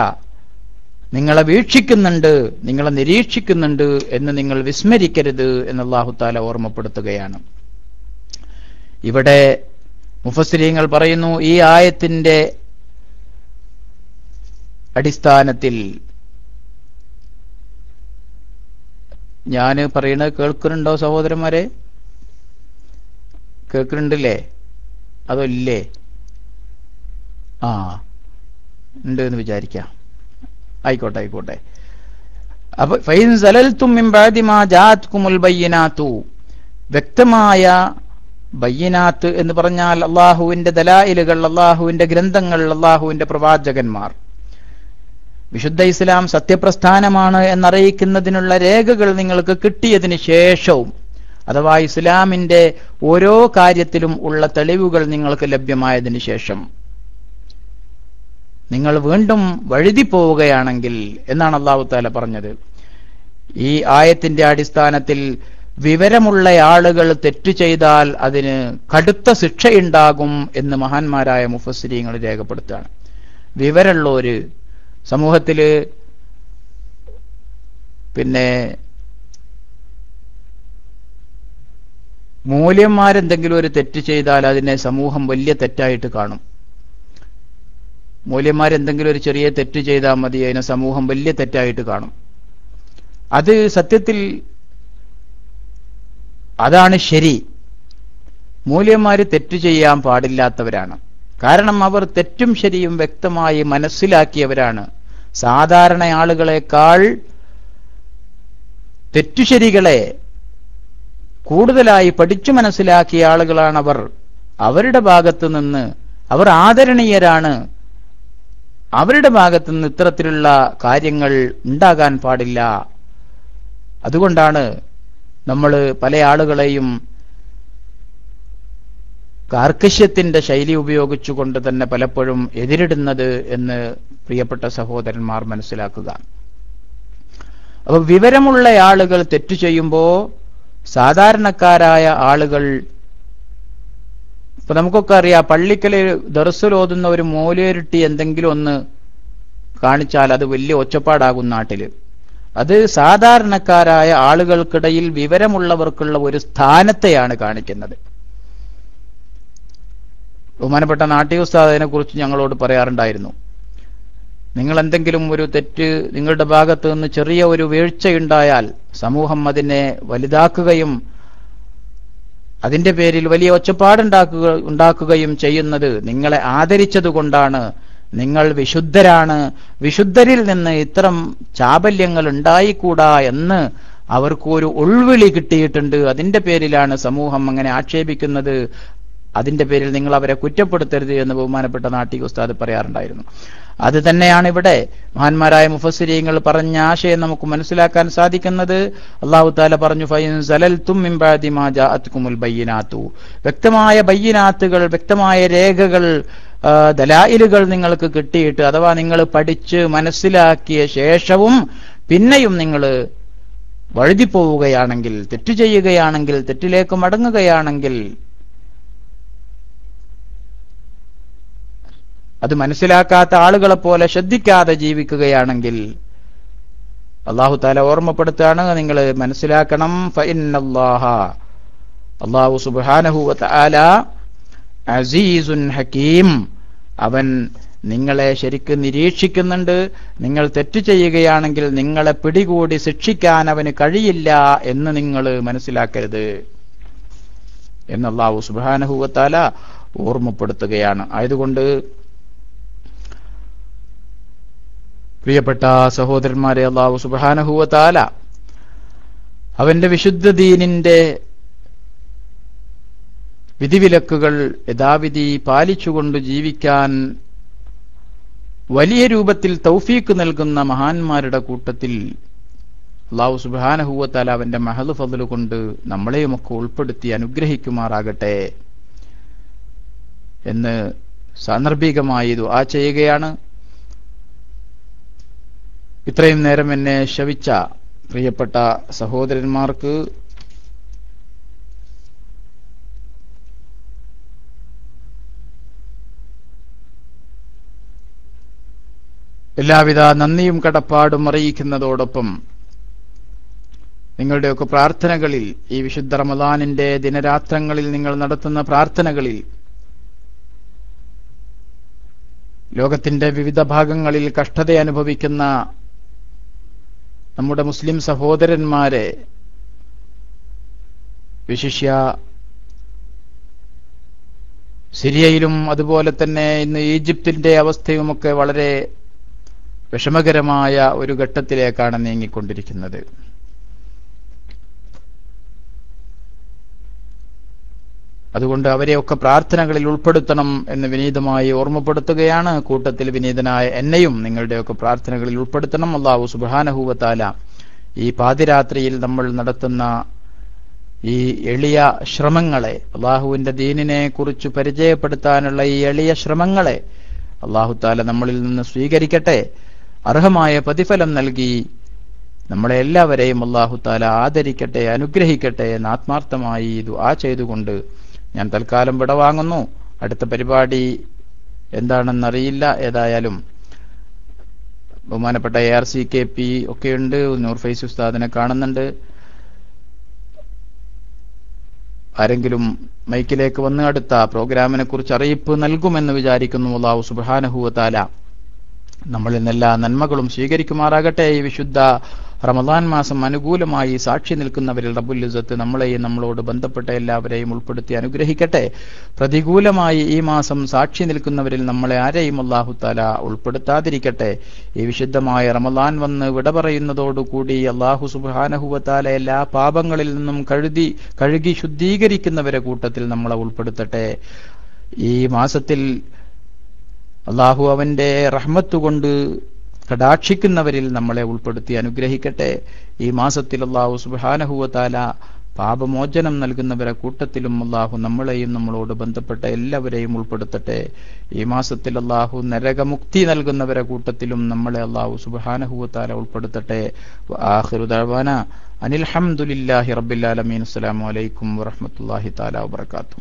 നിങ്ങളെ വീക്ഷിക്കുന്നുണ്ട് നിങ്ങളെ നിരീക്ഷിക്കുന്നുണ്ട് എന്ന് നിങ്ങൾ വിസ്മരിക്കരുത് എന്ന് അള്ളാഹു താല ഓർമ്മപ്പെടുത്തുകയാണ്. ഇവിടെ മുഫസ്സിരീങ്ങൾ പറയുന്നു ഈ ആയത്തിന്റെ അടിസ്ഥാനത്തിൽ ഞാൻ പറയുന്നത് കേൾക്കുന്നുണ്ടോ സഹോദരന്മാരെ? കേൾക്കുന്നുണ്ടല്ലേ? അതോ ഇല്ലേ ആ ഉണ്ട് എന്ന് വിചാരിക്കാം. ആയിക്കോട്ടെ ആയിക്കോട്ടെ. അപ്പൊ ഫൈൻ സലൽത്തും വ്യക്തമായ ബയ്യനാത്ത് എന്ന് പറഞ്ഞാൽ അള്ളാഹുവിന്റെ ദലായിലുകൾ അള്ളാഹുവിന്റെ ഗ്രന്ഥങ്ങൾ അള്ളാഹുവിന്റെ പ്രവാചകന്മാർ. വിശുദ്ധ ഇസ്ലാം സത്യപ്രസ്ഥാനമാണ് എന്നറിയിക്കുന്നതിനുള്ള രേഖകൾ നിങ്ങൾക്ക് കിട്ടിയതിന് ശേഷവും അഥവാ ഇസ്ലാമിന്റെ ഓരോ കാര്യത്തിലും ഉള്ള തെളിവുകൾ നിങ്ങൾക്ക് ലഭ്യമായതിനു ശേഷം. നിങ്ങൾ വീണ്ടും വഴുതി പോവുകയാണെങ്കിൽ എന്നാണ് അള്ളാഹു താല പറഞ്ഞത്. ഈ ആയത്തിന്റെ അടിസ്ഥാനത്തിൽ വിവരമുള്ള ആളുകൾ തെറ്റു ചെയ്താൽ അതിന് കടുത്ത ശിക്ഷയുണ്ടാകും എന്ന് മഹാന്മാരായ മുഫസ്സിരിങ്ങൾ രേഖപ്പെടുത്തുകയാണ്. വിവരമുള്ളവര് സമൂഹത്തിൽ പിന്നെ മൂല്യന്മാരെന്തെങ്കിലും ഒരു തെറ്റ് ചെയ്താൽ അതിനെ സമൂഹം വലിയ തെറ്റായിട്ട് കാണും. മൂല്യന്മാരെന്തെങ്കിലും ഒരു ചെറിയ തെറ്റ് ചെയ്താൽ മതി അതിനെ സമൂഹം വലിയ തെറ്റായിട്ട് കാണും. അത് സത്യത്തിൽ അതാണ് ശരി. മൂല്യന്മാര് തെറ്റു ചെയ്യാൻ പാടില്ലാത്തവരാണ്. കാരണം അവർ തെറ്റും ശരിയും വ്യക്തമായി മനസ്സിലാക്കിയവരാണ്. സാധാരണ ആളുകളെക്കാൾ തെറ്റുശരികളെ കൂടുതലായി പഠിച്ചു മനസ്സിലാക്കിയ ആളുകളാണ് അവർ. അവരുടെ ഭാഗത്ത് നിന്ന് അവർ ആദരണീയരാണ്. അവരുടെ ഭാഗത്ത് നിന്ന് ഇത്തരത്തിലുള്ള കാര്യങ്ങൾ ഉണ്ടാകാൻ പാടില്ല. അതുകൊണ്ടാണ് നമ്മൾ പല ആളുകളെയും കാർക്കശ്യത്തിന്റെ ശൈലി ഉപയോഗിച്ചുകൊണ്ട് തന്നെ പലപ്പോഴും എതിരിടുന്നത് എന്ന് പ്രിയപ്പെട്ട സഹോദരന്മാർ മനസ്സിലാക്കുക. അപ്പൊ വിവരമുള്ള ആളുകൾ തെറ്റു ചെയ്യുമ്പോ സാധാരണക്കാരായ ആളുകൾ ഇപ്പൊ നമുക്കൊക്കെ അറിയാം പള്ളിക്കൽ ദർസിലോതുന്ന ഒരു മൂലയിരുട്ടി എന്തെങ്കിലും ഒന്ന് കാണിച്ചാൽ അത് വലിയ ഒച്ചപ്പാടാകും നാട്ടിൽ അത് സാധാരണക്കാരായ ആളുകൾക്കിടയിൽ വിവരമുള്ളവർക്കുള്ള ഒരു സ്ഥാനത്തെയാണ് കാണിക്കുന്നത്. ബഹുമാനപ്പെട്ട നാട്യ ഉസ്താദിനെ കുറിച്ച് ഞങ്ങളോട് പറയാറുണ്ടായിരുന്നു. നിങ്ങൾ എന്തെങ്കിലും ഒരു തെറ്റ് നിങ്ങളുടെ ഭാഗത്ത് നിന്ന് ചെറിയ ഒരു വീഴ്ചയുണ്ടായാൽ സമൂഹം അതിനെ വലുതാക്കുകയും അതിന്റെ പേരിൽ വലിയ ഒച്ചപ്പാടുണ്ടാക്കുക ഉണ്ടാക്കുകയും ചെയ്യുന്നത് നിങ്ങളെ ആദരിച്ചതുകൊണ്ടാണ് നിങ്ങൾ വിശുദ്ധരാണ്. വിശുദ്ധരിൽ നിന്ന് ഇത്തരം ചാബല്യങ്ങൾ ഉണ്ടായിക്കൂടാ എന്ന് അവർക്കൊരു ഉൾവിളി കിട്ടിയിട്ടുണ്ട്. അതിന്റെ പേരിലാണ് സമൂഹം അങ്ങനെ ആക്ഷേപിക്കുന്നത്. അതിന്റെ പേരിൽ നിങ്ങൾ അവരെ കുറ്റപ്പെടുത്തരുത് എന്ന് ബഹുമാനപ്പെട്ട നാട്ടിക ഉസ്താദ് പറയാറുണ്ടായിരുന്നു. അത് തന്നെയാണ് ഇവിടെ മഹാന്മാരായ മുഫസ്സിരീങ്ങൾ പറഞ്ഞ ആശയം നമുക്ക് മനസ്സിലാക്കാൻ സാധിക്കുന്നത്. അള്ളാഹു താല പറഞ്ഞു ബയ്യനാത്തു. വ്യക്തമായ ബയ്യനാത്തുകൾ വ്യക്തമായ രേഖകൾ ദലായിലുകൾ നിങ്ങൾക്ക് കിട്ടിയിട്ട് അഥവാ നിങ്ങൾ പഠിച്ച് മനസ്സിലാക്കിയ ശേഷവും പിന്നെയും നിങ്ങൾ വഴുതിപ്പോവുകയാണെങ്കിൽ തെറ്റ് ചെയ്യുകയാണെങ്കിൽ തെറ്റിലേക്ക് മടങ്ങുകയാണെങ്കിൽ അത് മനസ്സിലാക്കാത്ത ആളുകളെ പോലെ ശ്രദ്ധിക്കാതെ ജീവിക്കുകയാണെങ്കിൽ അള്ളാഹു താല ഓർമ്മപ്പെടുത്തുകയാണ് നിങ്ങൾ മനസ്സിലാക്കണം. അള്ളാഹു വതആല അസീസുൻ ഹക്കീം. അവൻ നിങ്ങളെ ശരിക്ക് നിരീക്ഷിക്കുന്നുണ്ട്. നിങ്ങൾ തെറ്റ് ചെയ്യുകയാണെങ്കിൽ നിങ്ങളെ പിടികൂടി ശിക്ഷിക്കാൻ അവന് കഴിയില്ല എന്ന് നിങ്ങൾ മനസ്സിലാക്കരുത്. എന്ന് അള്ളാഹു സുബാനഹുവത്താല ഓർമ്മപ്പെടുത്തുകയാണ്. ആയതുകൊണ്ട് പ്രിയപ്പെട്ട സഹോദരന്മാരെ അള്ളാഹു സുബാനഹുവത്താല അവന്റെ വിശുദ്ധ ദീനിന്റെ വിധിവിലക്കുകൾ യഥാവിധി പാലിച്ചുകൊണ്ട് ജീവിക്കാൻ വലിയ രൂപത്തിൽ തൗഫീക്ക് നൽകുന്ന മഹാന്മാരുടെ കൂട്ടത്തിൽ അള്ളാഹു സുബാനഹുവത്താല അവന്റെ മഹദ് ഫضൽ കൊണ്ട് നമ്മളെയുമൊക്കെ ഉൾപ്പെടുത്തി അനുഗ്രഹിക്കുമാറാകട്ടെ എന്ന് സാന്ദർഭികമായി ദുആ ചെയ്യുകയാണ്. ഇത്രയും നേരം എന്നെ ശവിച്ച പ്രിയപ്പെട്ട സഹോദരന്മാർക്ക് എല്ലാവിധ നന്ദിയും കടപ്പാടും അറിയിക്കുന്നതോടൊപ്പം നിങ്ങളുടെയൊക്കെ പ്രാർത്ഥനകളിൽ ഈ വിശുദ്ധ റമദാനിന്റെ ദിനരാത്രങ്ങളിൽ നിങ്ങൾ നടത്തുന്ന പ്രാർത്ഥനകളിൽ ലോകത്തിന്റെ വിവിധ ഭാഗങ്ങളിൽ കഷ്ടത അനുഭവിക്കുന്ന നമ്മുടെ മുസ്ലിം സഹോദരന്മാരെ വിശിഷ്യ സിരിയയിലും അതുപോലെ തന്നെ ഇന്ന് ഈജിപ്തിന്റെ അവസ്ഥയുമൊക്കെ വളരെ വിഷമകരമായ ഒരു ഘട്ടത്തിലേക്കാണ് നീങ്ങിക്കൊണ്ടിരിക്കുന്നത്. അതുകൊണ്ട് അവരെയൊക്കെ പ്രാർത്ഥനകളിൽ ഉൾപ്പെടുത്തണം എന്ന് വിനീതമായി ഓർമ്മപ്പെടുത്തുകയാണ്. കൂട്ടത്തിൽ വിനീതനായ എന്നെയും നിങ്ങളുടെയൊക്കെ പ്രാർത്ഥനകളിൽ ഉൾപ്പെടുത്തണം. അള്ളാഹു സുബാനഹൂവത്താല ഈ പാതിരാത്രിയിൽ നമ്മൾ നടത്തുന്ന ഈ എളിയ ശ്രമങ്ങളെ അള്ളാഹുവിന്റെ ദീനിനെ കുറിച്ച് പരിചയപ്പെടുത്താനുള്ള ഈ എളിയ ശ്രമങ്ങളെ അള്ളാഹു താല നമ്മളിൽ നിന്ന് സ്വീകരിക്കട്ടെ. അർഹമായ പ്രതിഫലം നൽകി നമ്മളെ എല്ലാവരെയും അള്ളാഹുത്താല ആദരിക്കട്ടെ അനുഗ്രഹിക്കട്ടെ എന്ന് ആത്മാർത്ഥമായി ഇത് ആ ചെയ്തുകൊണ്ട് ഞാൻ തൽക്കാലം വിടവാങ്ങുന്നു അടുത്ത പരിപാടി എന്താണെന്നറിയില്ല. ഏതായാലും ബഹുമാനപ്പെട്ട A R C K P ഒക്കെയുണ്ട്. നൂർ ഫൈസ് ഉസ്താദിനെ കാണുന്നുണ്ട്. ആരെങ്കിലും മൈക്കിലേക്ക് വന്ന് അടുത്ത പ്രോഗ്രാമിനെ കുറിച്ച് അറിയിപ്പ് നൽകുമെന്ന് വിചാരിക്കുന്നു. അള്ളാഹു സുബാനഹുവത്താല നമ്മളിൽ നിന്നെല്ലാ നന്മകളും സ്വീകരിക്കുമാറാകട്ടെ. ഈ വിശുദ്ധ റമദാൻ മാസം അനുകൂലമായി സാക്ഷി നിൽക്കുന്നവരിൽ റബ്ബുൽ ഇസത്ത് നമ്മളെയും നമ്മളോട് ബന്ധപ്പെട്ട എല്ലാവരെയും ഉൾപ്പെടുത്തി അനുഗ്രഹിക്കട്ടെ. പ്രതികൂലമായി ഈ മാസം സാക്ഷി നിൽക്കുന്നവരിൽ നമ്മളെ ആരെയും അള്ളാഹുത്താല ഉൾപ്പെടുത്താതിരിക്കട്ടെ. ഈ വിശുദ്ധമായ റമദാൻ വന്ന് വിട പറയുന്നതോടുകൂടി അള്ളാഹു സുബാനഹുവത്താല എല്ലാ പാപങ്ങളിൽ നിന്നും കഴുതി കഴുകി ശുദ്ധീകരിക്കുന്നവരെ കൂട്ടത്തിൽ നമ്മളെ ഉൾപ്പെടുത്തട്ടെ. ഈ മാസത്തിൽ അള്ളാഹു അവന്റെ റഹ്മത്തുകൊണ്ട് കടാക്ഷിക്കുന്നവരിൽ നമ്മളെ ഉൾപ്പെടുത്തി അനുഗ്രഹിക്കട്ടെ. ഈ മാസത്തിൽ അള്ളാഹു സുബാനഹുവത്താല പാപമോചനം നൽകുന്നവരെ കൂട്ടത്തിലും അള്ളാഹു നമ്മളെയും നമ്മളോട് ബന്ധപ്പെട്ട എല്ലാവരെയും ഉൾപ്പെടുത്തട്ടെ. ഈ മാസത്തിൽ അള്ളാഹു നരകമുക്തി നൽകുന്നവരെ കൂട്ടത്തിലും നമ്മളെ അള്ളാഹു സുബാനഹുവത്താല ഉൾപ്പെടുത്തട്ടെ. ആഹിറുദാന അനിൽഹമുല്ലാഹി റബ്ബിലാലമീൻ അസ്സലാമു അലൈക്കും വറഹമത്തല്ലാഹി താല വാത്തു